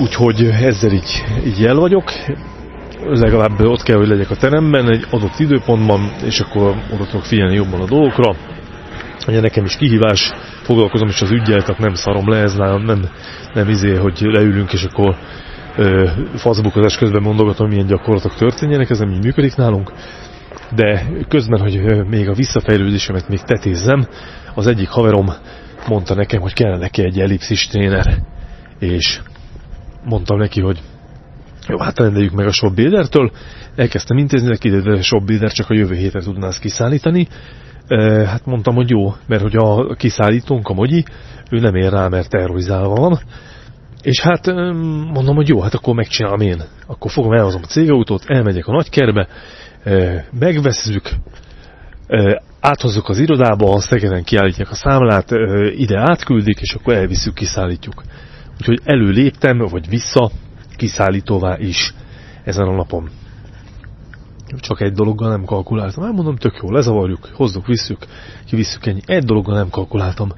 Úgyhogy ezzel így, így el vagyok. Legalább ott kell, hogy legyek a teremben egy adott időpontban, és akkor oda tudok figyelni jobban a dolgokra. Ugye nekem is kihívás, foglalkozom is az ügyel, tehát nem szarom le, ez nálam nem, nem izé, hogy leülünk, és akkor faszbukozás közben mondogatom, milyen gyakorlatok történjenek, ez nem így működik nálunk, de közben, hogy még a visszafejlődésemet még tetézzem, az egyik haverom mondta nekem, hogy kellene neki egy ellipszis tréner, és mondtam neki, hogy jó, hát rendeljük meg a shopbuilder-től, elkezdtem intézni, de kiderült, a shopbuilder csak a jövő hétre tudná ezt kiszállítani, hát mondtam, hogy jó, mert hogy a kiszállítónk, a Mogyi, ő nem ér rá, mert terrorizálva van, és hát mondom, hogy jó, hát akkor megcsinálom én. Akkor fogom, elhozom a cégautót, elmegyek a nagykerbe, megveszünk, áthozzuk az irodába, a Szegeden kiállítják a számlát, ide átküldik, és akkor elviszük, kiszállítjuk. Úgyhogy előléptem, vagy vissza, kiszállítóvá is ezen a napon. Csak egy dologgal nem kalkuláltam. Elmondom, tök jó, lezavarjuk, hozzuk, visszük, kivisszük ennyi. Egy dologgal nem kalkuláltam,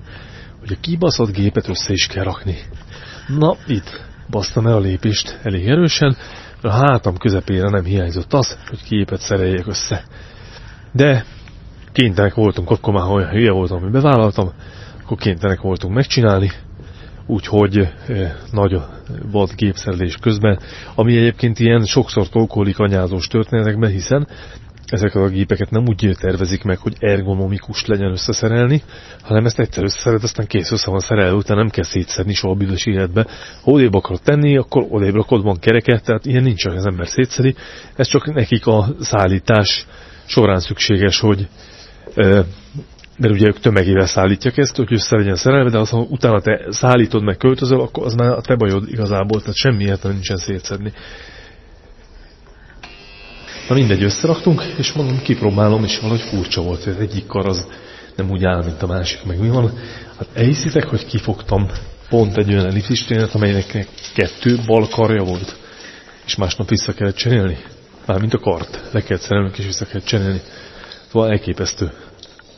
hogy a kibaszott gépet össze is kell rakni. Na, itt basztam el a lépést elég erősen, a hátam közepére nem hiányzott az, hogy képet szereljek össze. De kénytelenek voltunk, akkor már olyan hülye voltam, hogy bevállaltam, akkor kénytelenek voltunk megcsinálni, úgyhogy eh, nagy volt gépszerelés közben, ami egyébként ilyen sokszor tolkólik anyázós történetekben, hiszen ezeket a gépeket nem úgy tervezik meg, hogy ergonomikus legyen összeszerelni, hanem ezt egyszer összeszeret, aztán kész össze van szerelve, utána nem kell szétszedni soha a büdös életbe. Ha odébb akarod tenni, akkor odébb rakod, van kereket, tehát ilyen nincs, hogy az ember szétszedi. Ez csak nekik a szállítás során szükséges, hogy mert ugye ők tömegével szállítják ezt, hogy össze legyen szerelve, de aztán utána te szállítod meg költözöl, akkor az már a te bajod igazából, tehát semmi értelme nincsen szétszedni. Na mindegy, összeraktunk, és mondom, kipróbálom, és valahogy furcsa volt, hogy az egyik kar az nem úgy áll, mint a másik, meg mi van. Hát elhiszitek, hogy kifogtam pont egy olyan ellipszistrénet, amelynek kettő bal karja volt, és másnap vissza kellett cserélni. Mármint a kart, le kellett szerelnünk, és vissza kellett cserélni. Szóval elképesztő.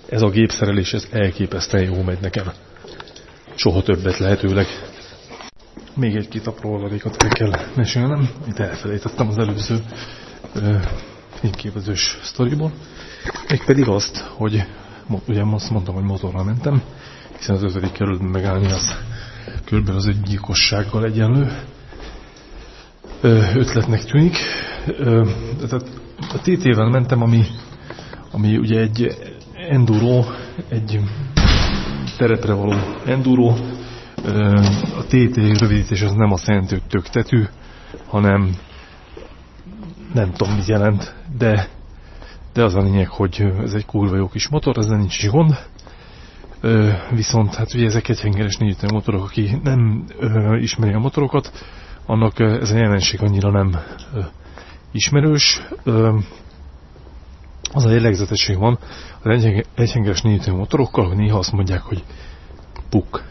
Ez a gépszerelés, ez elképesztően jó megy nekem. Soha többet lehetőleg. Még egy-két apró adalékot el kell mesélnem, itt elfelejtettem az előző fényképezős sztoriból. pedig azt, hogy ugye azt mondtam, hogy motorral mentem, hiszen az ötödik kerületben megállni az kb. az egy gyilkossággal egyenlő. ötletnek tűnik. Tehát a TT-vel mentem, ami, ami ugye egy enduro, egy terepre való enduro. A TT rövidítés az nem azt jelenti, hogy tök tetű, hanem nem tudom mit jelent, de, de az a lényeg, hogy ez egy kurva jó kis motor, ezzel nincs is gond. Ö, viszont hát ugye ezek egy hengeres négyütő motorok, aki nem ö, ismeri a motorokat, annak ez a jelenség annyira nem ö, ismerős. Ö, az a jellegzetesség van az egyhengeres négyütő motorokkal, hogy néha azt mondják, hogy puk.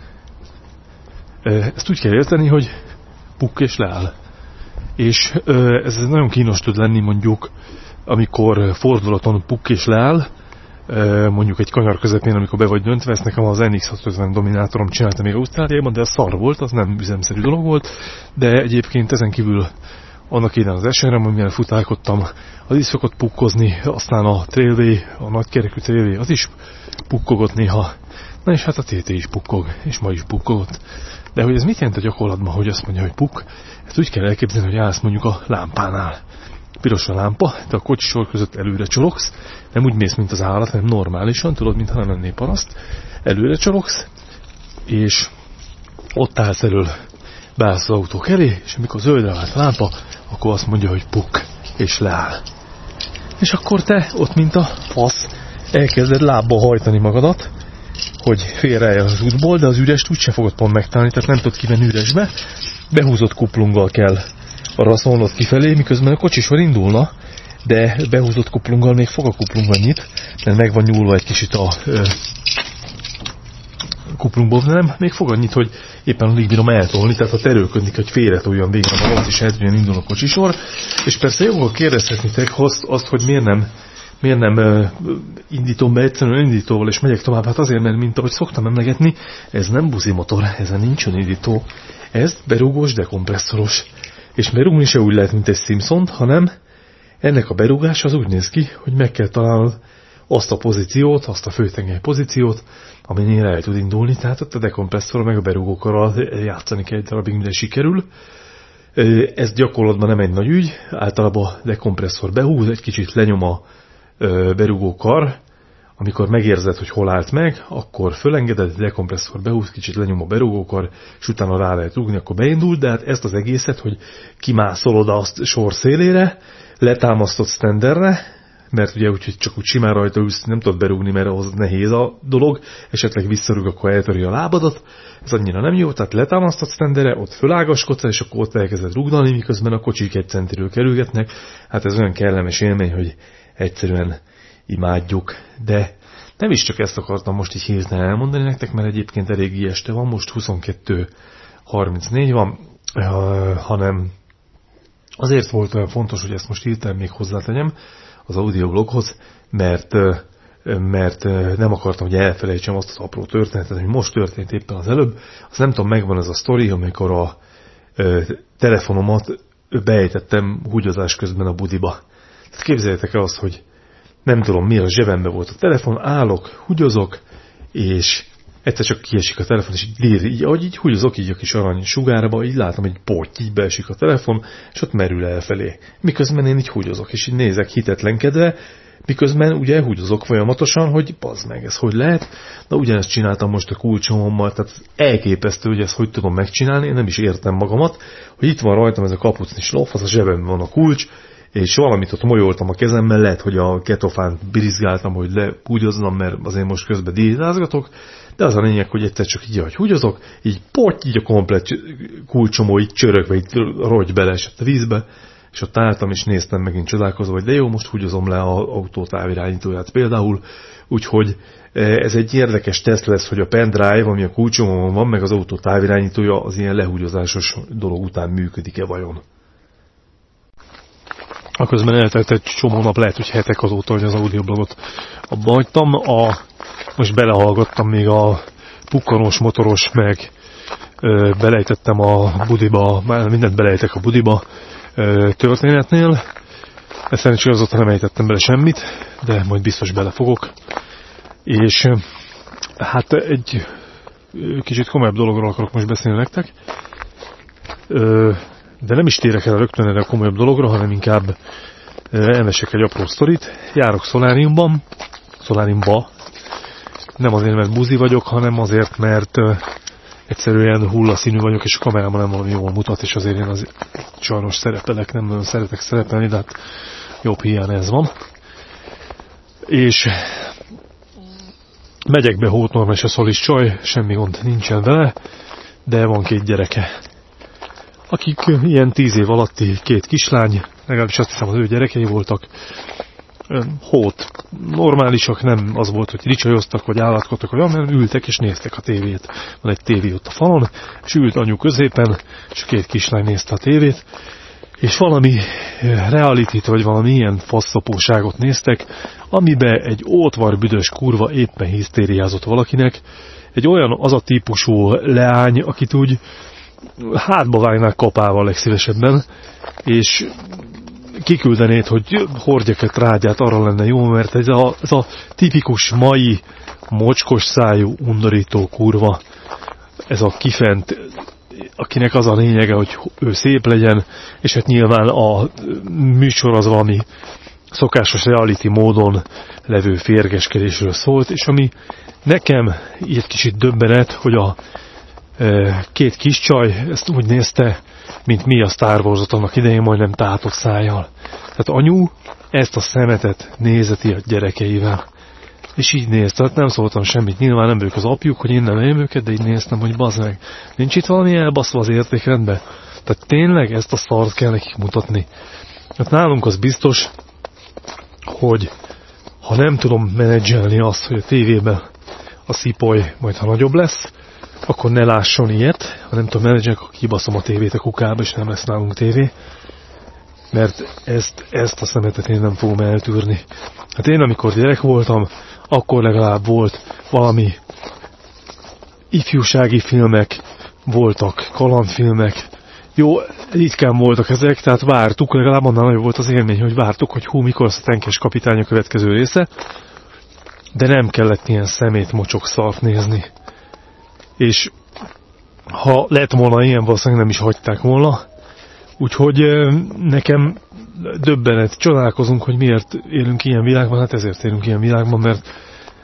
Ezt úgy kell érteni, hogy puk és leáll. És ez nagyon kínos tud lenni mondjuk, amikor fordulaton puk és leáll, mondjuk egy kanyar közepén, amikor be vagy döntve, ezt nekem az NX650 dominátorom csinálta még Ausztráliában, de ez szar volt, az nem üzemszerű dolog volt, de egyébként ezen kívül annak idején az eserem, amilyen futálkodtam, az is szokott pukkozni, aztán a Trailway, a nagykerekű Trailway, az is pukkogott néha. Na és hát a TT is pukkog, és ma is pukkogott. De hogy ez mit jelent a gyakorlatban, hogy azt mondja, hogy puk, ezt úgy kell elképzelni, hogy állsz mondjuk a lámpánál. Piros a lámpa, te a kocsisor között előre csologsz, nem úgy mész, mint az állat, hanem normálisan, tudod, mintha nem lennél paraszt, előre csologsz, és ott állsz elől, beállsz az autók elé, és amikor zöldre vált a lámpa, akkor azt mondja, hogy puk, és leáll. És akkor te ott, mint a fasz, elkezded lábba hajtani magadat, hogy félre az útból, de az ürest úgyse fogod pont megtalálni, tehát nem tudod kivenni üresbe. Behúzott kuplunggal kell arra szólnod kifelé, miközben a kocsisor indulna, de behúzott kuplunggal még fog a kuplung annyit, mert meg van nyúlva egy kicsit a ö, kuplungból, nem, még fog annyit, hogy éppen alig bírom eltolni, tehát ha terőködik, hogy félre olyan végre magamat is el tudjon indul a kocsisor, és persze joggal kérdezhetnétek azt, azt, hogy miért nem miért nem uh, indítom be egyszerűen indítóval, és megyek tovább? Hát azért, mert mint ahogy szoktam emlegetni, ez nem buzi motor, ezen nincs indító. Ez berúgós, dekompresszoros. És berúgni se úgy lehet, mint egy Simpson, hanem ennek a berúgás az úgy néz ki, hogy meg kell találnod azt a pozíciót, azt a főtengely pozíciót, aminél el tud indulni, tehát ott a dekompresszor meg a berúgókkal játszani kell egy darabig, mire sikerül. Ez gyakorlatban nem egy nagy ügy, általában a dekompresszor behúz, egy kicsit lenyom a berugó kar, amikor megérzed, hogy hol állt meg, akkor fölengeded, dekompresszor behúz, kicsit lenyom a berugókar, és utána rá lehet rúgni, akkor beindul, de hát ezt az egészet, hogy kimászolod azt sor szélére, letámasztod standerre, mert ugye úgyhogy csak úgy simán rajta ülsz, nem tudod berúgni, mert ahhoz nehéz a dolog, esetleg visszarúg, akkor eltöri a lábadat, ez annyira nem jó, tehát letámasztod standerre, ott fölágaskodsz, és akkor ott elkezded rugdalni, miközben a kocsik egy centiről kerülgetnek, hát ez olyan kellemes élmény, hogy egyszerűen imádjuk, de nem is csak ezt akartam most így hirtelen elmondani nektek, mert egyébként elég este van, most 22.34 van, hanem azért volt olyan fontos, hogy ezt most hirtelen még hozzátegyem az audiobloghoz, mert mert nem akartam, hogy elfelejtsem azt az apró történetet, hogy most történt éppen az előbb. Azt nem tudom, megvan ez a sztori, amikor a telefonomat beejtettem húgyozás közben a budiba. Tehát képzeljétek el azt, hogy nem tudom miért a zsebembe volt a telefon, állok, húgyozok, és egyszer csak kiesik a telefon, és így lér, így, ahogy így húgyozok így a kis arany sugárba, így látom, hogy port, így beesik a telefon, és ott merül elfelé. Miközben én így húgyozok, és így nézek hitetlenkedve, miközben ugye húgyozok folyamatosan, hogy bazd meg, ez hogy lehet. Na ugyanezt csináltam most a kulcsomommal, tehát elképesztő, hogy ezt hogy tudom megcsinálni, én nem is értem magamat, hogy itt van rajtam ez a kapucni slof, az a zsebemben van a kulcs, és valamit ott molyoltam a kezemmel, lehet, hogy a ketofánt birizgáltam, hogy lehúgyozzam, mert azért most közben diétázgatok, de az a lényeg, hogy egyszer csak így, hogy húgyozok, így pont így a komplet kulcsomó így csörögve, így rogy beleesett a vízbe, és ott álltam, és néztem megint csodálkozva, hogy de jó, most húgyozom le a autó távirányítóját például, úgyhogy e, ez egy érdekes teszt lesz, hogy a pendrive, ami a kulcsomon van, meg az autó távirányítója az ilyen lehúgyozásos dolog után működik-e vajon. Aközben eltelt egy csomó nap, lehet, hogy hetek azóta, hogy az audioblogot abba hagytam. A, most belehallgattam még a pukkanós, motoros, meg ö, belejtettem a budiba, már mindent belejtek a budiba ö, történetnél. Ezt szerencsére azóta nem ejtettem bele semmit, de majd biztos belefogok. És hát egy kicsit komolyabb dologról akarok most beszélni nektek. Ö, de nem is térek el rögtön erre a komolyabb dologra, hanem inkább elmesek egy apró sztorit. Járok szoláriumban, szoláriumba, nem azért, mert buzi vagyok, hanem azért, mert egyszerűen hullaszínű vagyok, és a kamerában nem valami jól mutat, és azért én az sajnos szerepelek, nem nagyon szeretek szerepelni, de hát jobb hiány ez van. És megyek be Hótnorm és a Szolis csaj, semmi gond nincsen vele, de van két gyereke, akik ilyen tíz év alatti két kislány, legalábbis azt hiszem az ő gyerekei voltak, hót normálisak, nem az volt, hogy ricsajoztak, vagy állatkodtak, vagy hanem ültek és néztek a tévét. Van egy tévé ott a falon, és ült anyu középen, és a két kislány nézte a tévét, és valami reality vagy valami ilyen faszopóságot néztek, amibe egy ótvar büdös kurva éppen hisztériázott valakinek, egy olyan az a típusú leány, akit úgy hátba vágnák kapával legszívesebben, és kiküldenéd, hogy hordjak rágyát, arra lenne jó, mert ez a, ez a tipikus mai mocskos szájú, undorító kurva, ez a kifent, akinek az a lényege, hogy ő szép legyen, és hát nyilván a műsor az valami szokásos reality módon levő férgeskedésről szólt, és ami nekem így kicsit döbbenet, hogy a két kis csaj ezt úgy nézte, mint mi a Star Wars-ot annak idején majdnem tátott szájjal. Tehát anyu ezt a szemetet nézeti a gyerekeivel. És így nézte, tehát nem szóltam semmit, nyilván nem ők az apjuk, hogy én nem őket, de így néztem, hogy bazd meg, nincs itt valami elbaszva az értékrendbe. Tehát tényleg ezt a szart kell nekik mutatni. Hát nálunk az biztos, hogy ha nem tudom menedzselni azt, hogy a tévében a szipoly majd ha nagyobb lesz, akkor ne lásson ilyet, ha nem tudom menedzselni, akkor kibaszom a tévét a kukába, és nem lesz nálunk tévé. Mert ezt, ezt a szemetet én nem fogom eltűrni. Hát én amikor gyerek voltam, akkor legalább volt valami ifjúsági filmek, voltak kalandfilmek, jó, ritkán voltak ezek, tehát vártuk, legalább annál nagyobb volt az élmény, hogy vártuk, hogy hú, mikor az a tenkes kapitány a következő része, de nem kellett ilyen szemét mocsok szart nézni. És ha lett volna ilyen, valószínűleg nem is hagyták volna. Úgyhogy nekem döbbenet, csodálkozunk, hogy miért élünk ilyen világban, hát ezért élünk ilyen világban, mert,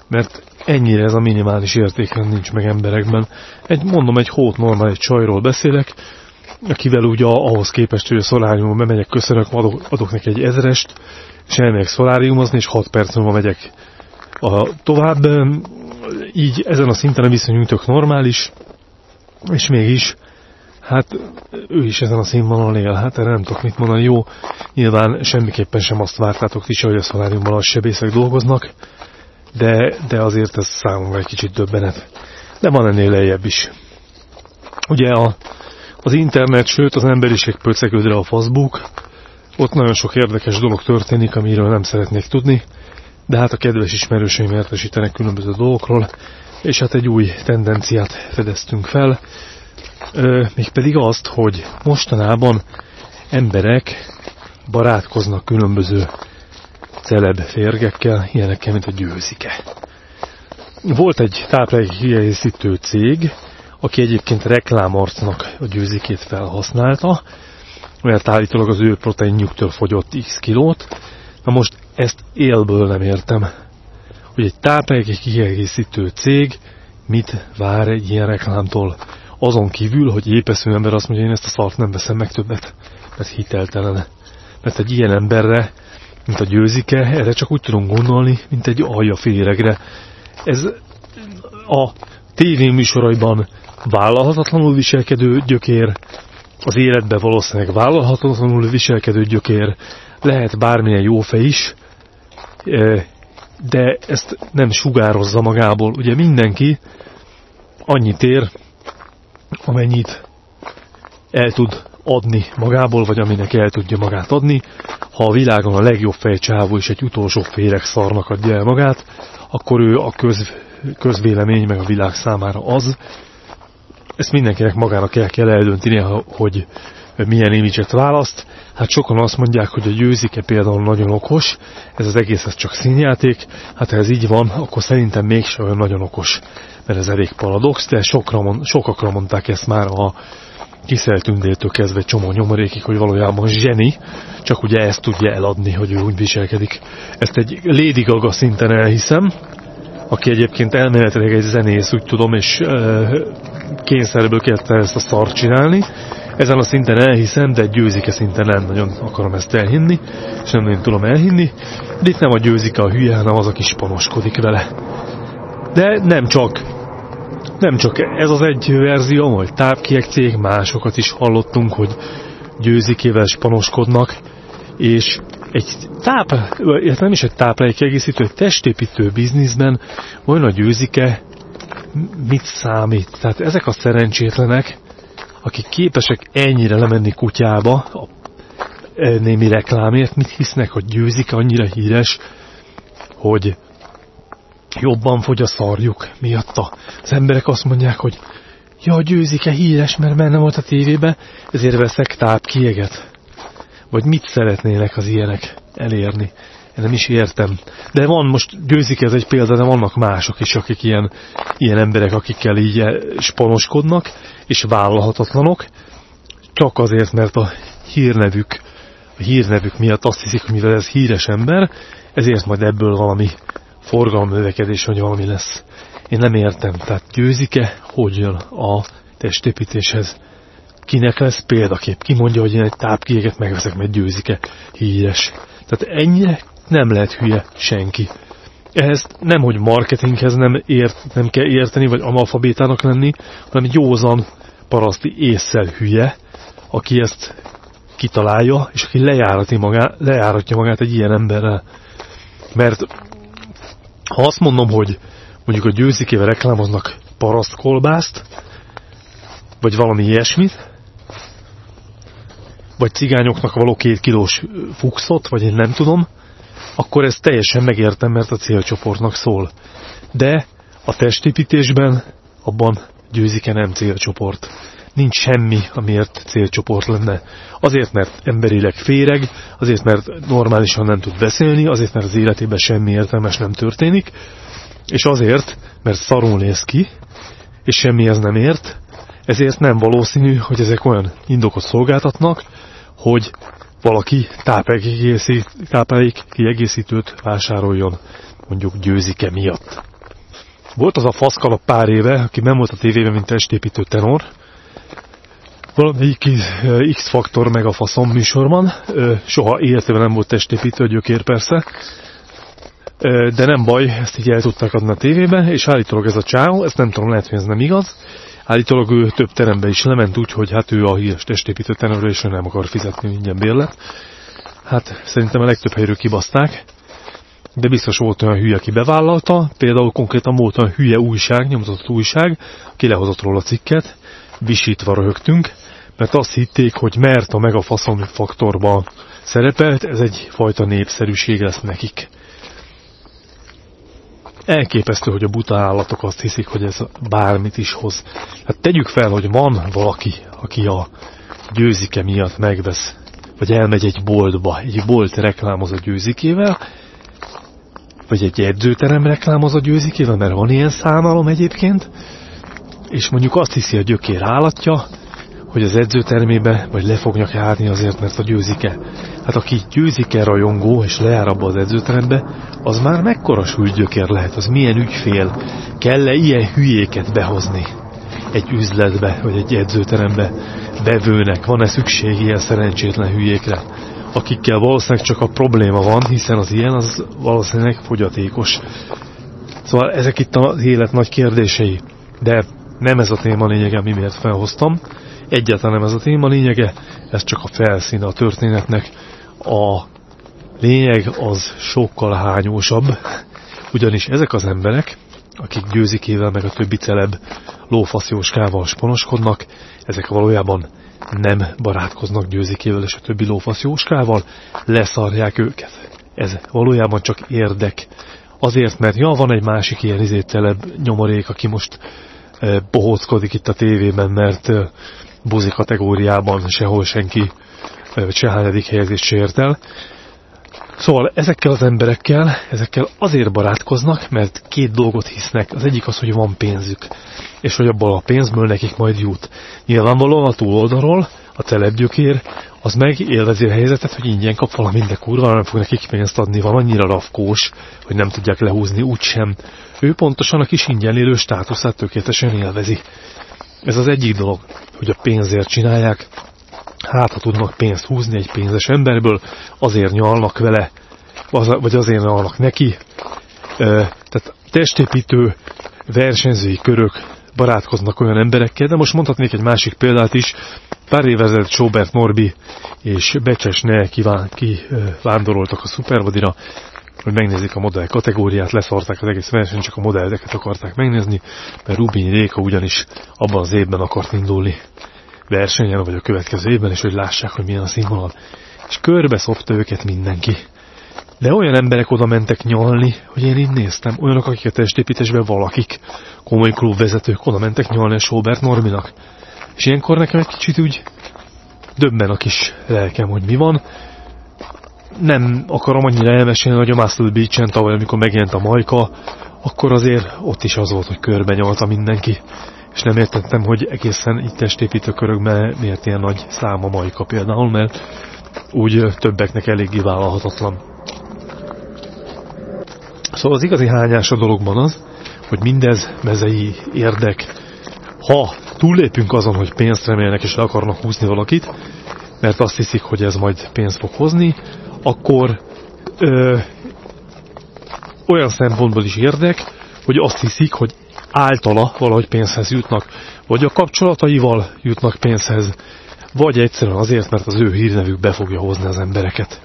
mert ennyire ez a minimális értéken nincs meg emberekben. Egy, mondom, egy hót normál, egy csajról beszélek, akivel ugye ahhoz képest, hogy a szoláriumban bemegyek, köszönök, adok, adok neki egy ezerest, és elmegyek szoláriumozni, és 6 perc múlva megyek a, tovább. Így ezen a szinten a viszonyunk tök normális, és mégis, hát ő is ezen a színvonalon él, hát erre nem tudok mit mondani. Jó, nyilván semmiképpen sem azt vártátok is, hogy a szoláriumban a sebészek dolgoznak, de, de azért ez számomra egy kicsit döbbenet. De van ennél lejjebb is. Ugye a az internet, sőt az emberiség pöcegődre a Facebook. Ott nagyon sok érdekes dolog történik, amiről nem szeretnék tudni, de hát a kedves ismerőseim értesítenek különböző dolgokról, és hát egy új tendenciát fedeztünk fel, mégpedig azt, hogy mostanában emberek barátkoznak különböző celeb férgekkel, ilyenekkel, mint a győzike. Volt egy táplálékkiegészítő cég, aki egyébként reklámarcnak a győzikét felhasználta, mert állítólag az ő proteinjüktől fogyott x kilót. Na most ezt élből nem értem, hogy egy táplálék kiegészítő cég mit vár egy ilyen reklámtól. Azon kívül, hogy épesző ember azt mondja, én ezt a szart nem veszem meg többet, mert hiteltelen. Mert egy ilyen emberre, mint a győzike, erre csak úgy tudunk gondolni, mint egy alja féregre. Ez a tévéműsoraiban vállalhatatlanul viselkedő gyökér, az életbe valószínűleg vállalhatatlanul viselkedő gyökér, lehet bármilyen jó fej is, e, de ezt nem sugározza magából. Ugye mindenki annyit ér, amennyit el tud adni magából, vagy aminek el tudja magát adni. Ha a világon a legjobb fejcsávó és egy utolsó féreg szarnak adja el magát, akkor ő a köz, közvélemény meg a világ számára az, ezt mindenkinek magának kell, kell eldönteni, hogy milyen imidzset választ. Hát sokan azt mondják, hogy a győzike például nagyon okos, ez az egész ez csak színjáték. Hát ha ez így van, akkor szerintem mégsem olyan nagyon okos, mert ez elég paradox, de sokra, sokakra mondták ezt már a kiszeltündétől kezdve csomó nyomorékig, hogy valójában zseni, csak ugye ezt tudja eladni, hogy ő úgy viselkedik. Ezt egy Lady Gaga szinten elhiszem, aki egyébként elméletileg egy zenész, úgy tudom, és kényszerből kellett ezt a szart csinálni. Ezen a szinten elhiszem, de győzike szinten nem nagyon akarom ezt elhinni, és nem nagyon tudom elhinni. De itt nem a győzike a hülye, hanem az, aki spamoskodik vele. De nem csak nem csak ez az egy verzió, hogy tápkiek cég, másokat is hallottunk, hogy győzikével spanoskodnak, és egy táp, nem is egy táplálékkiegészítő, egy testépítő bizniszben olyan a győzike mit számít. Tehát ezek a szerencsétlenek, akik képesek ennyire lemenni kutyába, a némi reklámért, mit hisznek, hogy győzik annyira híres, hogy jobban fogy a szarjuk miatta. Az emberek azt mondják, hogy ja, győzike híres, mert benne volt a tévébe, ezért veszek tápkieget. Vagy mit szeretnének az ilyenek elérni? Nem is értem. De van most, győzik ez egy példa, de vannak mások is, akik ilyen, ilyen emberek, akikkel így spanoskodnak, és vállalhatatlanok, csak azért, mert a hírnevük, a hírnevük miatt azt hiszik, hogy mivel ez híres ember, ezért majd ebből valami forgalomnövekedés, hogy valami lesz. Én nem értem, tehát győzik-e, hogy jön a testépítéshez? Kinek lesz példakép? Ki mondja, hogy én egy tápkiéget megveszek, mert győzik-e? Híres. Tehát ennyire nem lehet hülye senki. Ehhez nem, hogy marketinghez nem, ért, nem kell érteni, vagy analfabétának lenni, hanem józan paraszti észszel hülye, aki ezt kitalálja, és aki magát, lejáratja magát egy ilyen emberrel. Mert ha azt mondom, hogy mondjuk a győzikével reklámoznak parasztkolbászt, vagy valami ilyesmit, vagy cigányoknak való két kilós fuxot, vagy én nem tudom, akkor ezt teljesen megértem, mert a célcsoportnak szól. De a testépítésben abban győzike nem célcsoport. Nincs semmi, amiért célcsoport lenne. Azért, mert emberileg féreg, azért, mert normálisan nem tud beszélni, azért, mert az életében semmi értelmes nem történik, és azért, mert szarul néz ki, és semmihez nem ért, ezért nem valószínű, hogy ezek olyan indokot szolgáltatnak, hogy valaki táplálék kiegészítőt vásároljon, mondjuk győzike miatt. Volt az a faszkalap pár éve, aki nem volt a tévében, mint testépítő tenor, valamelyik X-faktor meg a faszom műsorban, soha életében nem volt testépítő, gyökér persze, de nem baj, ezt így el tudták adni a tévébe, és állítólag ez a csáó, ezt nem tudom, lehet, hogy ez nem igaz, állítólag ő több terembe is lement úgy, hogy hát ő a híres testépítő tenor, és ő nem akar fizetni ingyen bérlet. Hát szerintem a legtöbb helyről kibaszták, de biztos volt olyan hülye, aki bevállalta, például konkrétan volt olyan hülye újság, nyomtatott újság, aki lehozott róla cikket, visítva röhögtünk, mert azt hitték, hogy mert a megafaszom faktorban szerepelt, ez egy fajta népszerűség lesz nekik. Elképesztő, hogy a buta állatok azt hiszik, hogy ez bármit is hoz. Hát tegyük fel, hogy van valaki, aki a győzike miatt megvesz, vagy elmegy egy boltba, egy bolt reklámoz a győzikével, vagy egy edzőterem reklámoz a győzikével, mert van ilyen számálom egyébként, és mondjuk azt hiszi a gyökér állatja, hogy az edzőtermébe vagy le fognak járni azért, mert a győzike. Hát aki győzike rajongó és lejár abba az edzőterembe, az már mekkora gyökér lehet, az milyen ügyfél. Kell-e ilyen hülyéket behozni egy üzletbe, vagy egy edzőterembe bevőnek? Van-e szükség ilyen szerencsétlen hülyékre? Akikkel valószínűleg csak a probléma van, hiszen az ilyen az valószínűleg fogyatékos. Szóval ezek itt az élet nagy kérdései. De nem ez a téma lényege, ami miért felhoztam. Egyáltalán nem ez a téma lényege, ez csak a felszíne a történetnek. A lényeg az sokkal hányósabb, ugyanis ezek az emberek, akik győzikével meg a többi celeb lófaszjóskával sponoskodnak, ezek valójában nem barátkoznak győzikével és a többi lófaszjóskával, leszarják őket. Ez valójában csak érdek. Azért, mert ja, van egy másik ilyen izé celeb nyomorék, aki most bohóckodik itt a tévében, mert buzi kategóriában sehol senki se helyezést sért el. Szóval ezekkel az emberekkel, ezekkel azért barátkoznak, mert két dolgot hisznek. Az egyik az, hogy van pénzük, és hogy abból a pénzből nekik majd jut. Nyilvánvalóan a túloldalról a celebgyökér, az meg élvezi a helyzetet, hogy ingyen kap valamit, de kurva nem fog nekik pénzt adni, van annyira rafkós, hogy nem tudják lehúzni úgysem. Ő pontosan a kis ingyen élő státuszát tökéletesen élvezi. Ez az egyik dolog, hogy a pénzért csinálják, hát ha tudnak pénzt húzni egy pénzes emberből, azért nyalnak vele, vagy azért nyalnak neki. Tehát testépítő versenyzői körök barátkoznak olyan emberekkel, de most mondhatnék egy másik példát is. Pár éve ezelőtt Sobert Norbi és Becses Ne kivándoroltak ki, a szupervadira, hogy megnézik a modell kategóriát, leszarták az egész versenyt, csak a modelleket akarták megnézni, mert Rubinyi Réka ugyanis abban az évben akart indulni versenyen, vagy a következő évben, és hogy lássák, hogy milyen a színvonal. És körbe szopta őket mindenki. De olyan emberek oda mentek nyalni, hogy én így néztem, olyanok, akik a testépítésben valakik, komoly klubvezetők oda mentek nyalni a Sobert Norminak. És ilyenkor nekem egy kicsit úgy döbben a kis lelkem, hogy mi van. Nem akarom annyira elmesélni, hogy a Muscle Beach-en tavaly, amikor megjelent a Majka, akkor azért ott is az volt, hogy körbe nyalta mindenki. És nem értettem, hogy egészen itt testépítő körökben miért ilyen nagy száma Majka például, mert úgy többeknek eléggé vállalhatatlan. Szóval az igazi hányás a dologban az, hogy mindez mezei érdek. Ha túllépünk azon, hogy pénzt remélnek és le akarnak húzni valakit, mert azt hiszik, hogy ez majd pénzt fog hozni, akkor ö, olyan szempontból is érdek, hogy azt hiszik, hogy általa valahogy pénzhez jutnak, vagy a kapcsolataival jutnak pénzhez, vagy egyszerűen azért, mert az ő hírnevük be fogja hozni az embereket.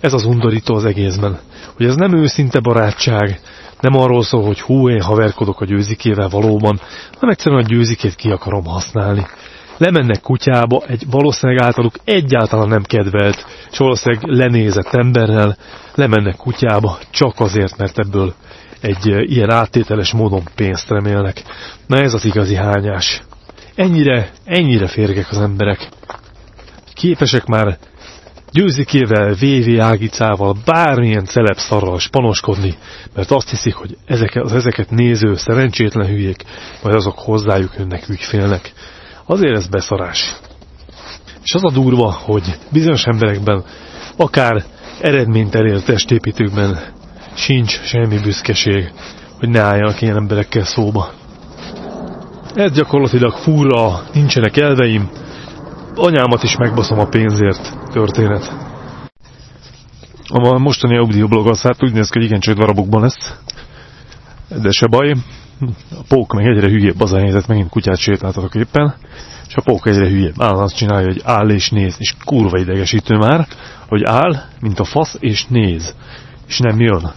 Ez az undorító az egészben, hogy ez nem őszinte barátság, nem arról szól, hogy hú, én haverkodok a győzikével valóban, hanem egyszerűen a győzikét ki akarom használni. Lemennek kutyába egy valószínűleg általuk egyáltalán nem kedvelt, és valószínűleg lenézett emberrel, lemennek kutyába csak azért, mert ebből egy ilyen áttételes módon pénzt remélnek. Na ez az igazi hányás. Ennyire, ennyire férgek az emberek. Képesek már győzikével, VV Ágicával, bármilyen celeb szarral spanoskodni, mert azt hiszik, hogy ezek, az ezeket néző szerencsétlen hülyék, vagy azok hozzájuk jönnek ügyfélnek. Azért ez beszarás. És az a durva, hogy bizonyos emberekben, akár eredményt elért testépítőkben sincs semmi büszkeség, hogy ne álljanak ilyen emberekkel szóba. Ez gyakorlatilag fura, nincsenek elveim, anyámat is megbaszom a pénzért történet. A mostani audioblog az hát úgy néz ki, hogy igencsak darabokban lesz, de se baj. A pók meg egyre hülyébb az a helyzet, megint kutyát sétáltatok éppen, és a pók egyre hülyébb. Áll azt csinálja, hogy áll és néz, és kurva idegesítő már, hogy áll, mint a fasz, és néz, és nem jön.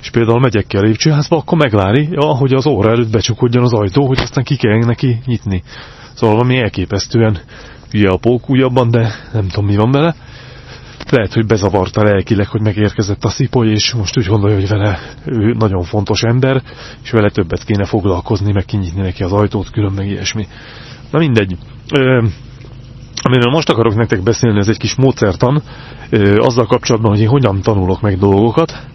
És például megyek ki a lépcsőházba, akkor megvárja, hogy az óra előtt becsukodjon az ajtó, hogy aztán ki kell neki nyitni. Szóval valami elképesztően hülye a pók újabban, de nem tudom mi van vele. Lehet, hogy bezavarta lelkileg, hogy megérkezett a szipoly, és most úgy gondolja, hogy vele ő nagyon fontos ember, és vele többet kéne foglalkozni, meg kinyitni neki az ajtót, külön meg ilyesmi. Na mindegy. Ö, amiről most akarok nektek beszélni, ez egy kis módszertan, ö, azzal kapcsolatban, hogy én hogyan tanulok meg dolgokat,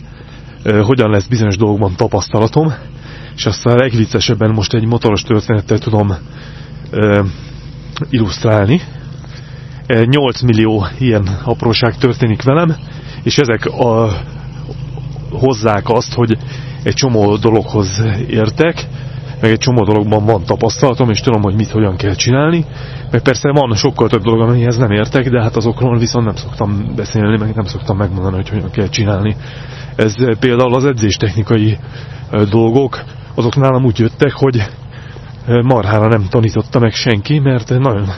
ö, hogyan lesz bizonyos dolgokban tapasztalatom, és aztán legviccesebben most egy motoros történettel tudom ö, illusztrálni. 8 millió ilyen apróság történik velem, és ezek a, hozzák azt, hogy egy csomó dologhoz értek, meg egy csomó dologban van tapasztalatom, és tudom, hogy mit hogyan kell csinálni. Meg persze van sokkal több dolog, amihez nem értek, de hát azokról viszont nem szoktam beszélni, meg nem szoktam megmondani, hogy hogyan kell csinálni. Ez például az edzéstechnikai dolgok, azok nálam úgy jöttek, hogy marhára nem tanította meg senki, mert nagyon,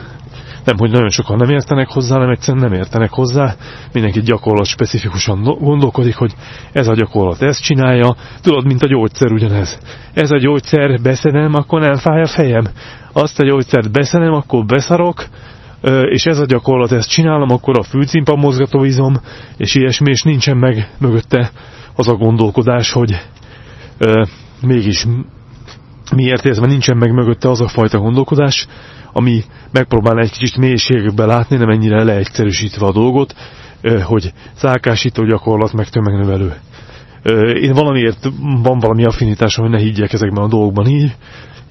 nem, hogy nagyon sokan nem értenek hozzá, hanem egyszerűen nem értenek hozzá. Mindenki gyakorlat specifikusan gondolkodik, hogy ez a gyakorlat ezt csinálja. Tudod, mint a gyógyszer ugyanez. Ez a gyógyszer beszedem, akkor nem fáj a fejem. Azt a gyógyszert beszedem, akkor beszarok, és ez a gyakorlat, ezt csinálom, akkor a főcimpa mozgatóizom, és ilyesmi, és nincsen meg mögötte az a gondolkodás, hogy mégis Miért ez? Mert nincsen meg mögötte az a fajta gondolkodás, ami megpróbál egy kicsit mélységbe látni, nem ennyire leegyszerűsítve a dolgot, hogy szálkásító gyakorlat, meg tömegnövelő. Én valamiért van valami affinitásom, hogy ne higgyek ezekben a dolgokban így,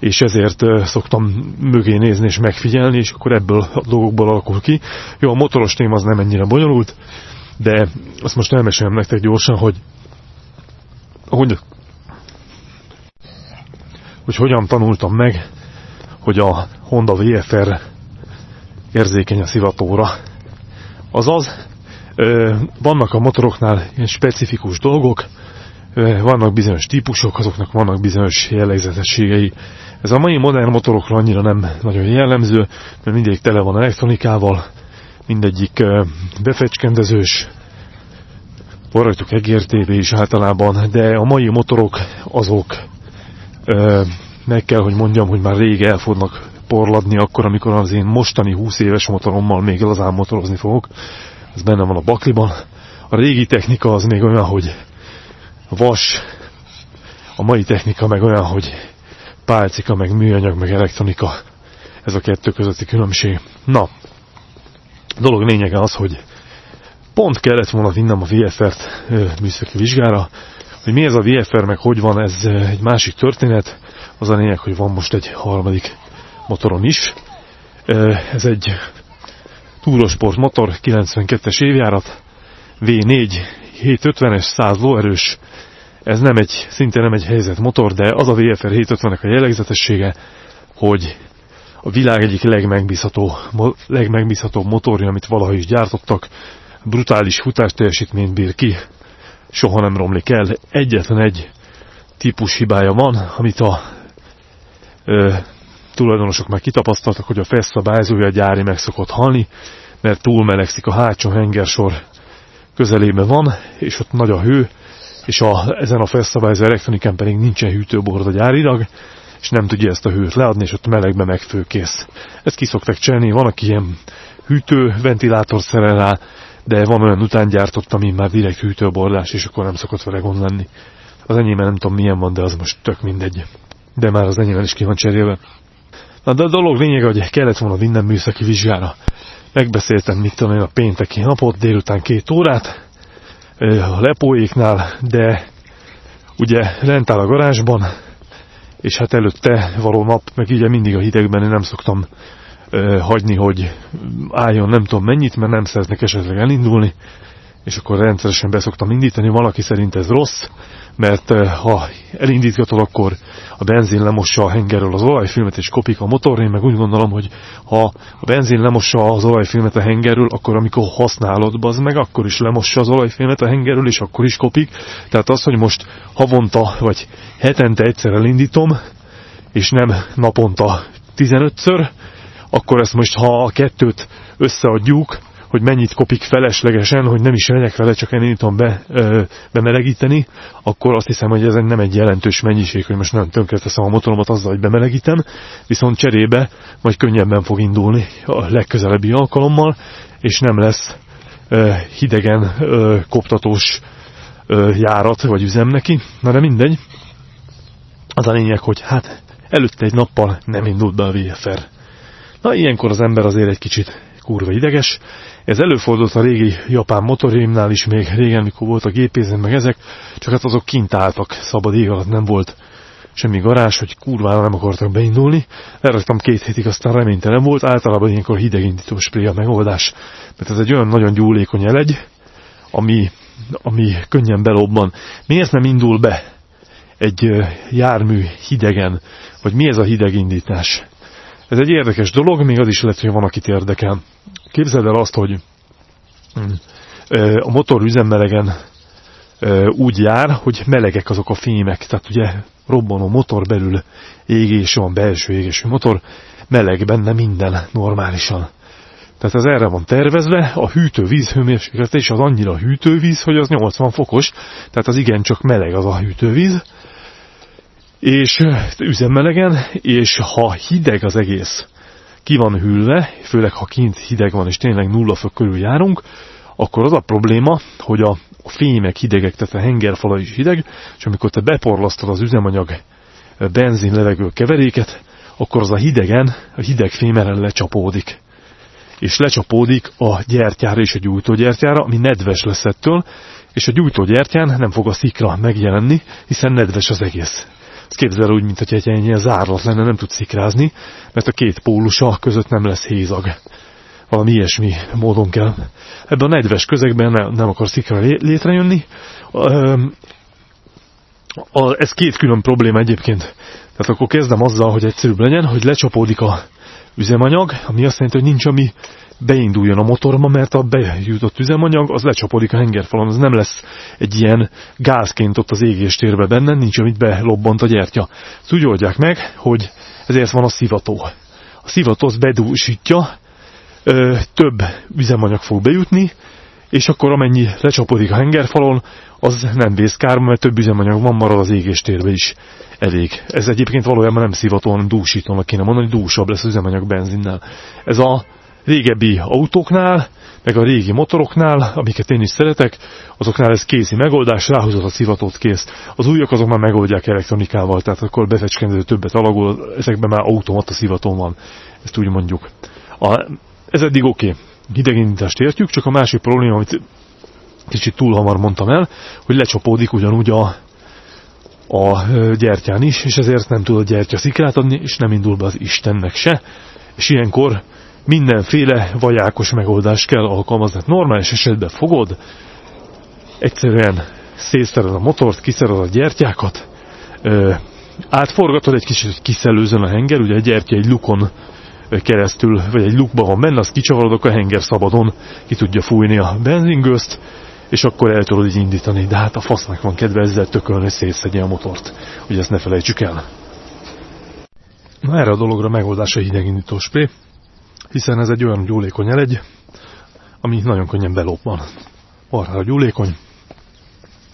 és ezért szoktam mögé nézni és megfigyelni, és akkor ebből a dolgokból alakul ki. Jó, a motoros téma az nem ennyire bonyolult, de azt most elmesélem nektek gyorsan, hogy hogy, hogy hogyan tanultam meg, hogy a Honda VFR érzékeny a szivatóra. Azaz, vannak a motoroknál ilyen specifikus dolgok, vannak bizonyos típusok, azoknak vannak bizonyos jellegzetességei. Ez a mai modern motorokra annyira nem nagyon jellemző, mert mindegyik tele van elektronikával, mindegyik befecskendezős, van rajtuk egértévé is általában, de a mai motorok azok meg kell, hogy mondjam, hogy már rég el fognak porladni akkor, amikor az én mostani 20 éves motorommal még lazán motorozni fogok. Ez benne van a bakliban. A régi technika az még olyan, hogy vas, a mai technika meg olyan, hogy pálcika, meg műanyag, meg elektronika. Ez a kettő közötti különbség. Na, dolog lényege az, hogy pont kellett volna vinnem a VFR-t műszaki vizsgára, hogy mi ez a VFR, meg hogy van, ez egy másik történet. Az a lényeg, hogy van most egy harmadik motoron is. Ez egy túrosport motor, 92-es évjárat, V4, 750-es, 100 lóerős. Ez nem egy, szinte nem egy helyzet motor, de az a VFR 750-nek a jellegzetessége, hogy a világ egyik legmegbízható, legmegbízhatóbb motorja, amit valaha is gyártottak, brutális teljesítményt bír ki, soha nem romlik el. Egyetlen egy típus hibája van, amit a ö, tulajdonosok már kitapasztaltak, hogy a feszabályzója gyári meg szokott halni, mert túlmelegszik a hátsó hengersor közelében van, és ott nagy a hő, és a, ezen a feszabályzó elektronikán pedig nincsen a gyárilag, és nem tudja ezt a hőt leadni, és ott melegbe megfőkész. Ezt ki szoktak csinálni, van, aki ilyen hűtő ventilátor szerel rá, de van olyan utángyártott, ami már direkt hűtőborlás, és akkor nem szokott vele gond lenni. Az enyémben nem tudom milyen van, de az most tök mindegy. De már az enyémben is ki van cserélve. Na de a dolog lényege, hogy kellett volna minden műszaki vizsgára. Megbeszéltem, mit tudom én, a pénteki napot, délután két órát, a lepóéknál, de ugye lent áll a garázsban, és hát előtte való nap, meg ugye mindig a hidegben én nem szoktam hagyni, hogy álljon nem tudom mennyit, mert nem szeretnek esetleg elindulni, és akkor rendszeresen beszoktam indítani. Valaki szerint ez rossz, mert ha elindítgatod, akkor a benzin lemossa a hengerről az olajfilmet, és kopik a motor. Én meg úgy gondolom, hogy ha a benzin lemossa az olajfilmet a hengerről, akkor amikor használod, az meg akkor is lemossa az olajfilmet a hengerről, és akkor is kopik. Tehát az, hogy most havonta vagy hetente egyszer elindítom, és nem naponta 15-ször, akkor ezt most, ha a kettőt összeadjuk, hogy mennyit kopik feleslegesen, hogy nem is megyek vele, csak elindítom be, ö, bemelegíteni, akkor azt hiszem, hogy ez nem egy jelentős mennyiség, hogy most nem tönkreteszem a motoromat azzal, hogy bemelegítem, viszont cserébe majd könnyebben fog indulni a legközelebbi alkalommal, és nem lesz ö, hidegen ö, koptatós ö, járat, vagy üzem neki, na de mindegy. Az a lényeg, hogy hát előtte egy nappal nem indult be a VFR. Na, ilyenkor az ember azért egy kicsit kurva ideges. Ez előfordult a régi japán motorémnál is még régen, mikor volt a gépézen, meg ezek, csak hát azok kint álltak, szabad ég alatt nem volt semmi garázs, hogy kurvára nem akartak beindulni. Leraktam két hétig, aztán reménytelen volt. Általában ilyenkor hidegindító spré a megoldás, mert ez egy olyan nagyon gyúlékony elegy, ami, ami könnyen belobban. Miért nem indul be egy jármű hidegen, vagy mi ez a hidegindítás? Ez egy érdekes dolog, még az is lehet, hogy van, akit érdekel. Képzeld el azt, hogy hm, a motor üzemmelegen úgy jár, hogy melegek azok a fémek, tehát ugye robbanó motor belül égés van, belső égésű motor, meleg benne minden normálisan. Tehát ez erre van tervezve, a hűtővíz hőmérséklete is az annyira hűtővíz, hogy az 80 fokos, tehát az igencsak meleg az a hűtővíz, és üzemmelegen, és ha hideg az egész, ki van hűlve, főleg ha kint hideg van, és tényleg nulla fok körül járunk, akkor az a probléma, hogy a fémek hidegek, tehát a hengerfala is hideg, és amikor te beporlasztod az üzemanyag benzin levegő keveréket, akkor az a hidegen, a hideg fémeren lecsapódik. És lecsapódik a gyertyára és a gyújtógyertyára, ami nedves lesz ettől, és a gyújtógyertyán nem fog a szikra megjelenni, hiszen nedves az egész. Ezt képzel úgy, mint hogy egy ennyien zárlat lenne, nem tud szikrázni, mert a két pólusa között nem lesz hézag. Valami ilyesmi módon kell. Ebben a nedves közegben nem, nem akar szikra létrejönni. Ez két külön probléma egyébként. Tehát akkor kezdem azzal, hogy egyszerűbb legyen, hogy lecsapódik a üzemanyag, ami azt jelenti, hogy nincs ami beinduljon a motorba, mert a bejutott üzemanyag az lecsapodik a hengerfalon, az nem lesz egy ilyen gázként ott az égéstérbe benne, nincs amit belobbant a gyertya. Ezt úgy oldják meg, hogy ezért van a szivató. A szivató az bedúsítja, ö, több üzemanyag fog bejutni, és akkor amennyi lecsapodik a hengerfalon, az nem vészkár, mert több üzemanyag van, marad az égéstérbe is elég. Ez egyébként valójában nem szivató, hanem dúsítónak kéne mondani, dúsabb lesz az üzemanyag benzinnel. Ez a régebbi autóknál, meg a régi motoroknál, amiket én is szeretek, azoknál ez készi megoldás, ráhúzott a szivatót kész. Az újak azok már megoldják elektronikával, tehát akkor befecskendező többet alagol, ezekben már automata szivató van, ezt úgy mondjuk. A, ez eddig oké, okay. hidegindítást értjük, csak a másik probléma, amit kicsit túl hamar mondtam el, hogy lecsapódik ugyanúgy a, a gyertyán is, és ezért nem tud a gyertya szikrát adni, és nem indul be az Istennek se, és ilyenkor mindenféle vajákos megoldást kell alkalmazni. Hát normális esetben fogod, egyszerűen szétszered a motort, kiszered a gyertyákat, ö, átforgatod egy kicsit, hogy kiszellőzön a henger, ugye egy gyertya egy lukon keresztül, vagy egy lukba van benne, azt kicsavarod, a henger szabadon ki tudja fújni a benzingőzt, és akkor el tudod így indítani. De hát a fasznak van kedve ezzel tökölni, szétszedje a motort. Ugye ezt ne felejtsük el. Na erre a dologra megoldás a hidegindító spré hiszen ez egy olyan gyúlékony elegy, ami nagyon könnyen belopban. Marhára gyúlékony,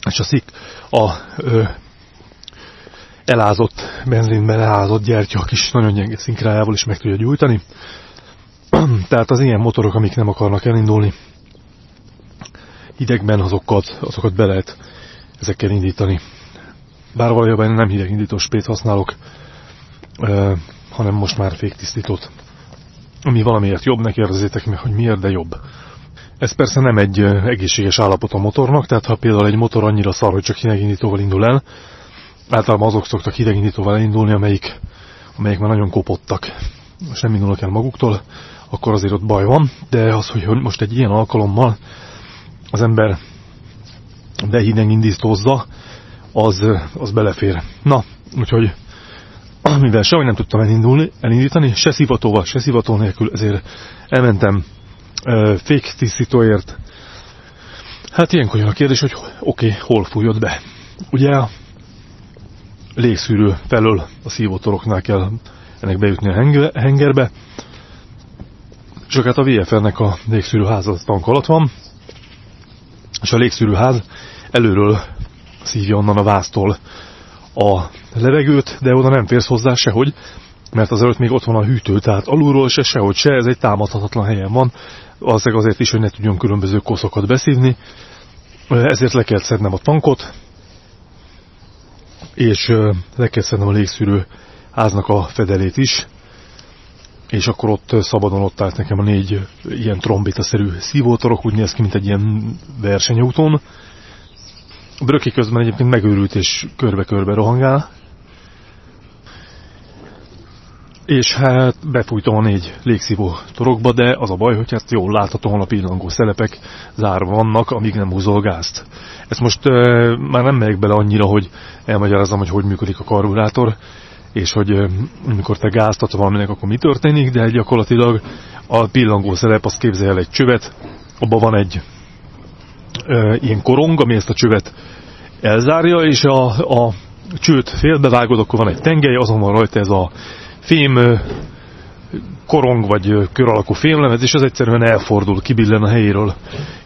és a szik a ö, elázott benzinben elázott gyertya a kis nagyon gyenge szinkrájával is meg tudja gyújtani. Tehát az ilyen motorok, amik nem akarnak elindulni, hidegben azokat, azokat be lehet ezekkel indítani. Bár valójában nem hidegindító spét használok, ö, hanem most már féktisztítót ami valamiért jobb, ne kérdezzétek meg, hogy miért, de jobb. Ez persze nem egy egészséges állapot a motornak, tehát ha például egy motor annyira szar, hogy csak hidegindítóval indul el, általában azok szoktak hidegindítóval elindulni, amelyik, amelyik már nagyon kopottak, és nem indulnak el maguktól, akkor azért ott baj van, de az, hogy most egy ilyen alkalommal az ember dehidegindítózza, az, az belefér. Na, úgyhogy mivel sehogy nem tudtam elindulni, elindítani, se szivatóval, se szivató nélkül, ezért elmentem uh, féktisztítóért. Hát ilyenkor jön a kérdés, hogy oké, okay, hol fújod be. Ugye a légszűrő felől a szívótoroknál kell ennek bejutni a hengerbe, csak hát a VFR-nek a légszűrőház az tank alatt van, és a légszűrőház előről szívja onnan a váztól a levegőt, de oda nem férsz hozzá sehogy, mert az előtt még ott van a hűtő, tehát alulról se sehogy se, ez egy támadhatatlan helyen van, valószínűleg azért is, hogy ne tudjon különböző koszokat beszívni, ezért le kell szednem a tankot, és le kell szednem a légszűrő háznak a fedelét is, és akkor ott szabadon ott állt nekem a négy ilyen trombita-szerű szívótorok, úgy néz ki, mint egy ilyen versenyúton, a Bröki közben egyébként megőrült és körbe-körbe rohangál. És hát befújtam a négy légszívó torokba, de az a baj, hogy hát jól láthatóan a pillangó szelepek zárva vannak, amíg nem húzol gázt. Ezt most e, már nem megyek bele annyira, hogy elmagyarázom, hogy hogy működik a karburátor, és hogy e, amikor te gázt adsz valaminek, akkor mi történik, de gyakorlatilag a pillangó szelep azt képzelje el egy csövet, abban van egy e, ilyen korong, ami ezt a csövet elzárja, és a, a csőt félbevágod, akkor van egy tengely, azon van rajta ez a fém korong vagy kör alakú fémlemez, és ez egyszerűen elfordul, kibillen a helyéről.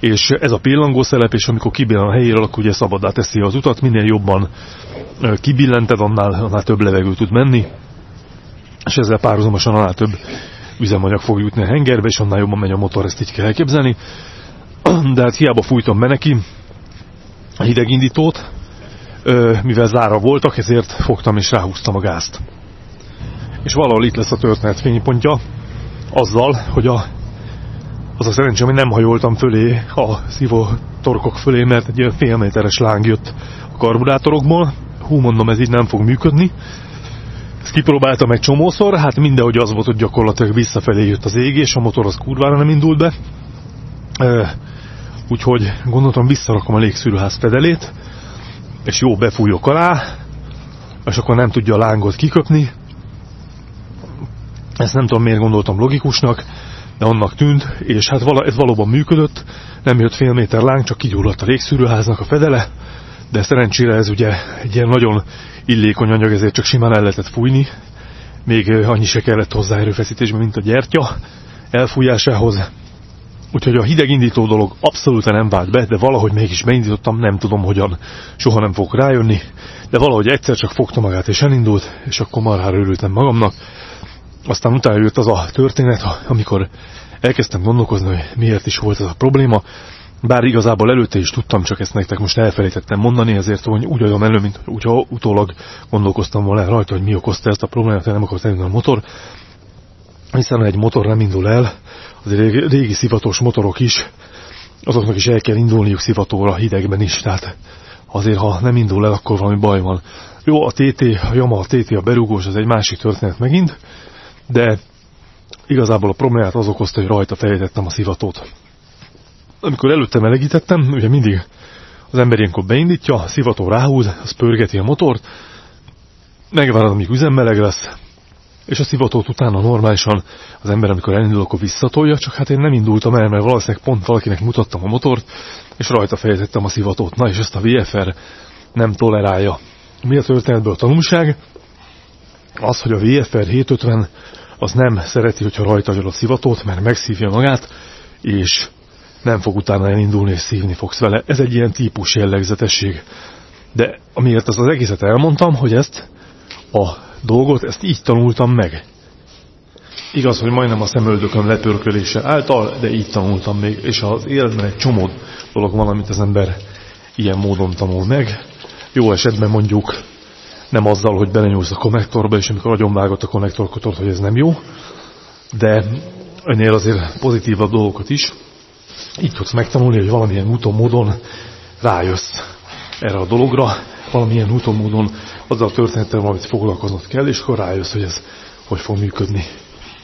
És ez a pillangószelep, és amikor kibillen a helyéről, akkor ugye szabadá teszi az utat, minél jobban kibillented, annál, annál több levegő tud menni, és ezzel párhuzamosan annál több üzemanyag fog jutni a hengerbe, és annál jobban megy a motor, ezt így kell elképzelni. De hát hiába fújtam be neki, a hidegindítót, mivel zára voltak, ezért fogtam és ráhúztam a gázt. És valahol itt lesz a történet fénypontja, azzal, hogy a, az a szerencsém, hogy nem hajoltam fölé a szívó torkok fölé, mert egy ilyen fél láng jött a karburátorokból. Hú, mondom, ez így nem fog működni. Ezt kipróbáltam egy csomószor, hát mindenhogy az volt, hogy gyakorlatilag visszafelé jött az égés, a motor az kurvára nem indult be. Úgyhogy gondoltam visszarakom a légszűrőház fedelét, és jó befújok alá, és akkor nem tudja a lángot kiköpni. Ezt nem tudom miért gondoltam logikusnak, de annak tűnt, és hát ez valóban működött, nem jött fél méter láng, csak kigyulladt a légszűrőháznak a fedele, de szerencsére ez ugye egy ilyen nagyon illékony anyag, ezért csak simán el lehetett fújni, még annyi se kellett hozzá erőfeszítésben, mint a gyertya elfújásához. Úgyhogy a hidegindító dolog abszolút nem vált be, de valahogy mégis beindítottam, nem tudom hogyan, soha nem fogok rájönni, de valahogy egyszer csak fogta magát és elindult, és akkor marhára örültem magamnak. Aztán utána jött az a történet, amikor elkezdtem gondolkozni, hogy miért is volt ez a probléma, bár igazából előtte is tudtam, csak ezt nektek most elfelejtettem mondani, ezért úgy adom elő, mint úgy utólag gondolkoztam volna rajta, hogy mi okozta ezt a problémát, hogy nem akart elindulni a motor. Hiszen egy motor nem indul el, az régi, régi szivatós motorok is, azoknak is el kell indulniuk szivatóra hidegben is, tehát azért ha nem indul el, akkor valami baj van. Jó, a TT, a Yamaha TT, a berúgós, az egy másik történet megint, de igazából a problémát az okozta, hogy rajta fejtettem a szivatót. Amikor előtte melegítettem, ugye mindig az ember ilyenkor beindítja, a szivató ráhúz, az pörgeti a motort, megvárod, amíg üzemmeleg lesz, és a szivatót utána normálisan az ember, amikor elindul, akkor visszatolja, csak hát én nem indultam el, mert valószínűleg pont valakinek mutattam a motort, és rajta fejezettem a szivatót. Na és ezt a VFR nem tolerálja. Mi a történetből a tanulság? Az, hogy a VFR 750 az nem szereti, hogyha rajta a szivatót, mert megszívja magát, és nem fog utána elindulni, és szívni fogsz vele. Ez egy ilyen típus jellegzetesség. De amiért az az egészet elmondtam, hogy ezt a dolgot, ezt így tanultam meg. Igaz, hogy majdnem a szemöldökön lepörkölése által, de így tanultam még, és az életben egy csomó dolog van, amit az ember ilyen módon tanul meg. Jó esetben mondjuk nem azzal, hogy belenyúlsz a konnektorba, és amikor agyonvágott a konnektorkotort, hogy ez nem jó, de ennél azért pozitívabb dolgokat is. Így tudsz megtanulni, hogy valamilyen úton, módon rájössz erre a dologra, valamilyen úton, módon azzal a történettel valamit foglalkoznod kell, és akkor rájössz, hogy ez hogy fog működni.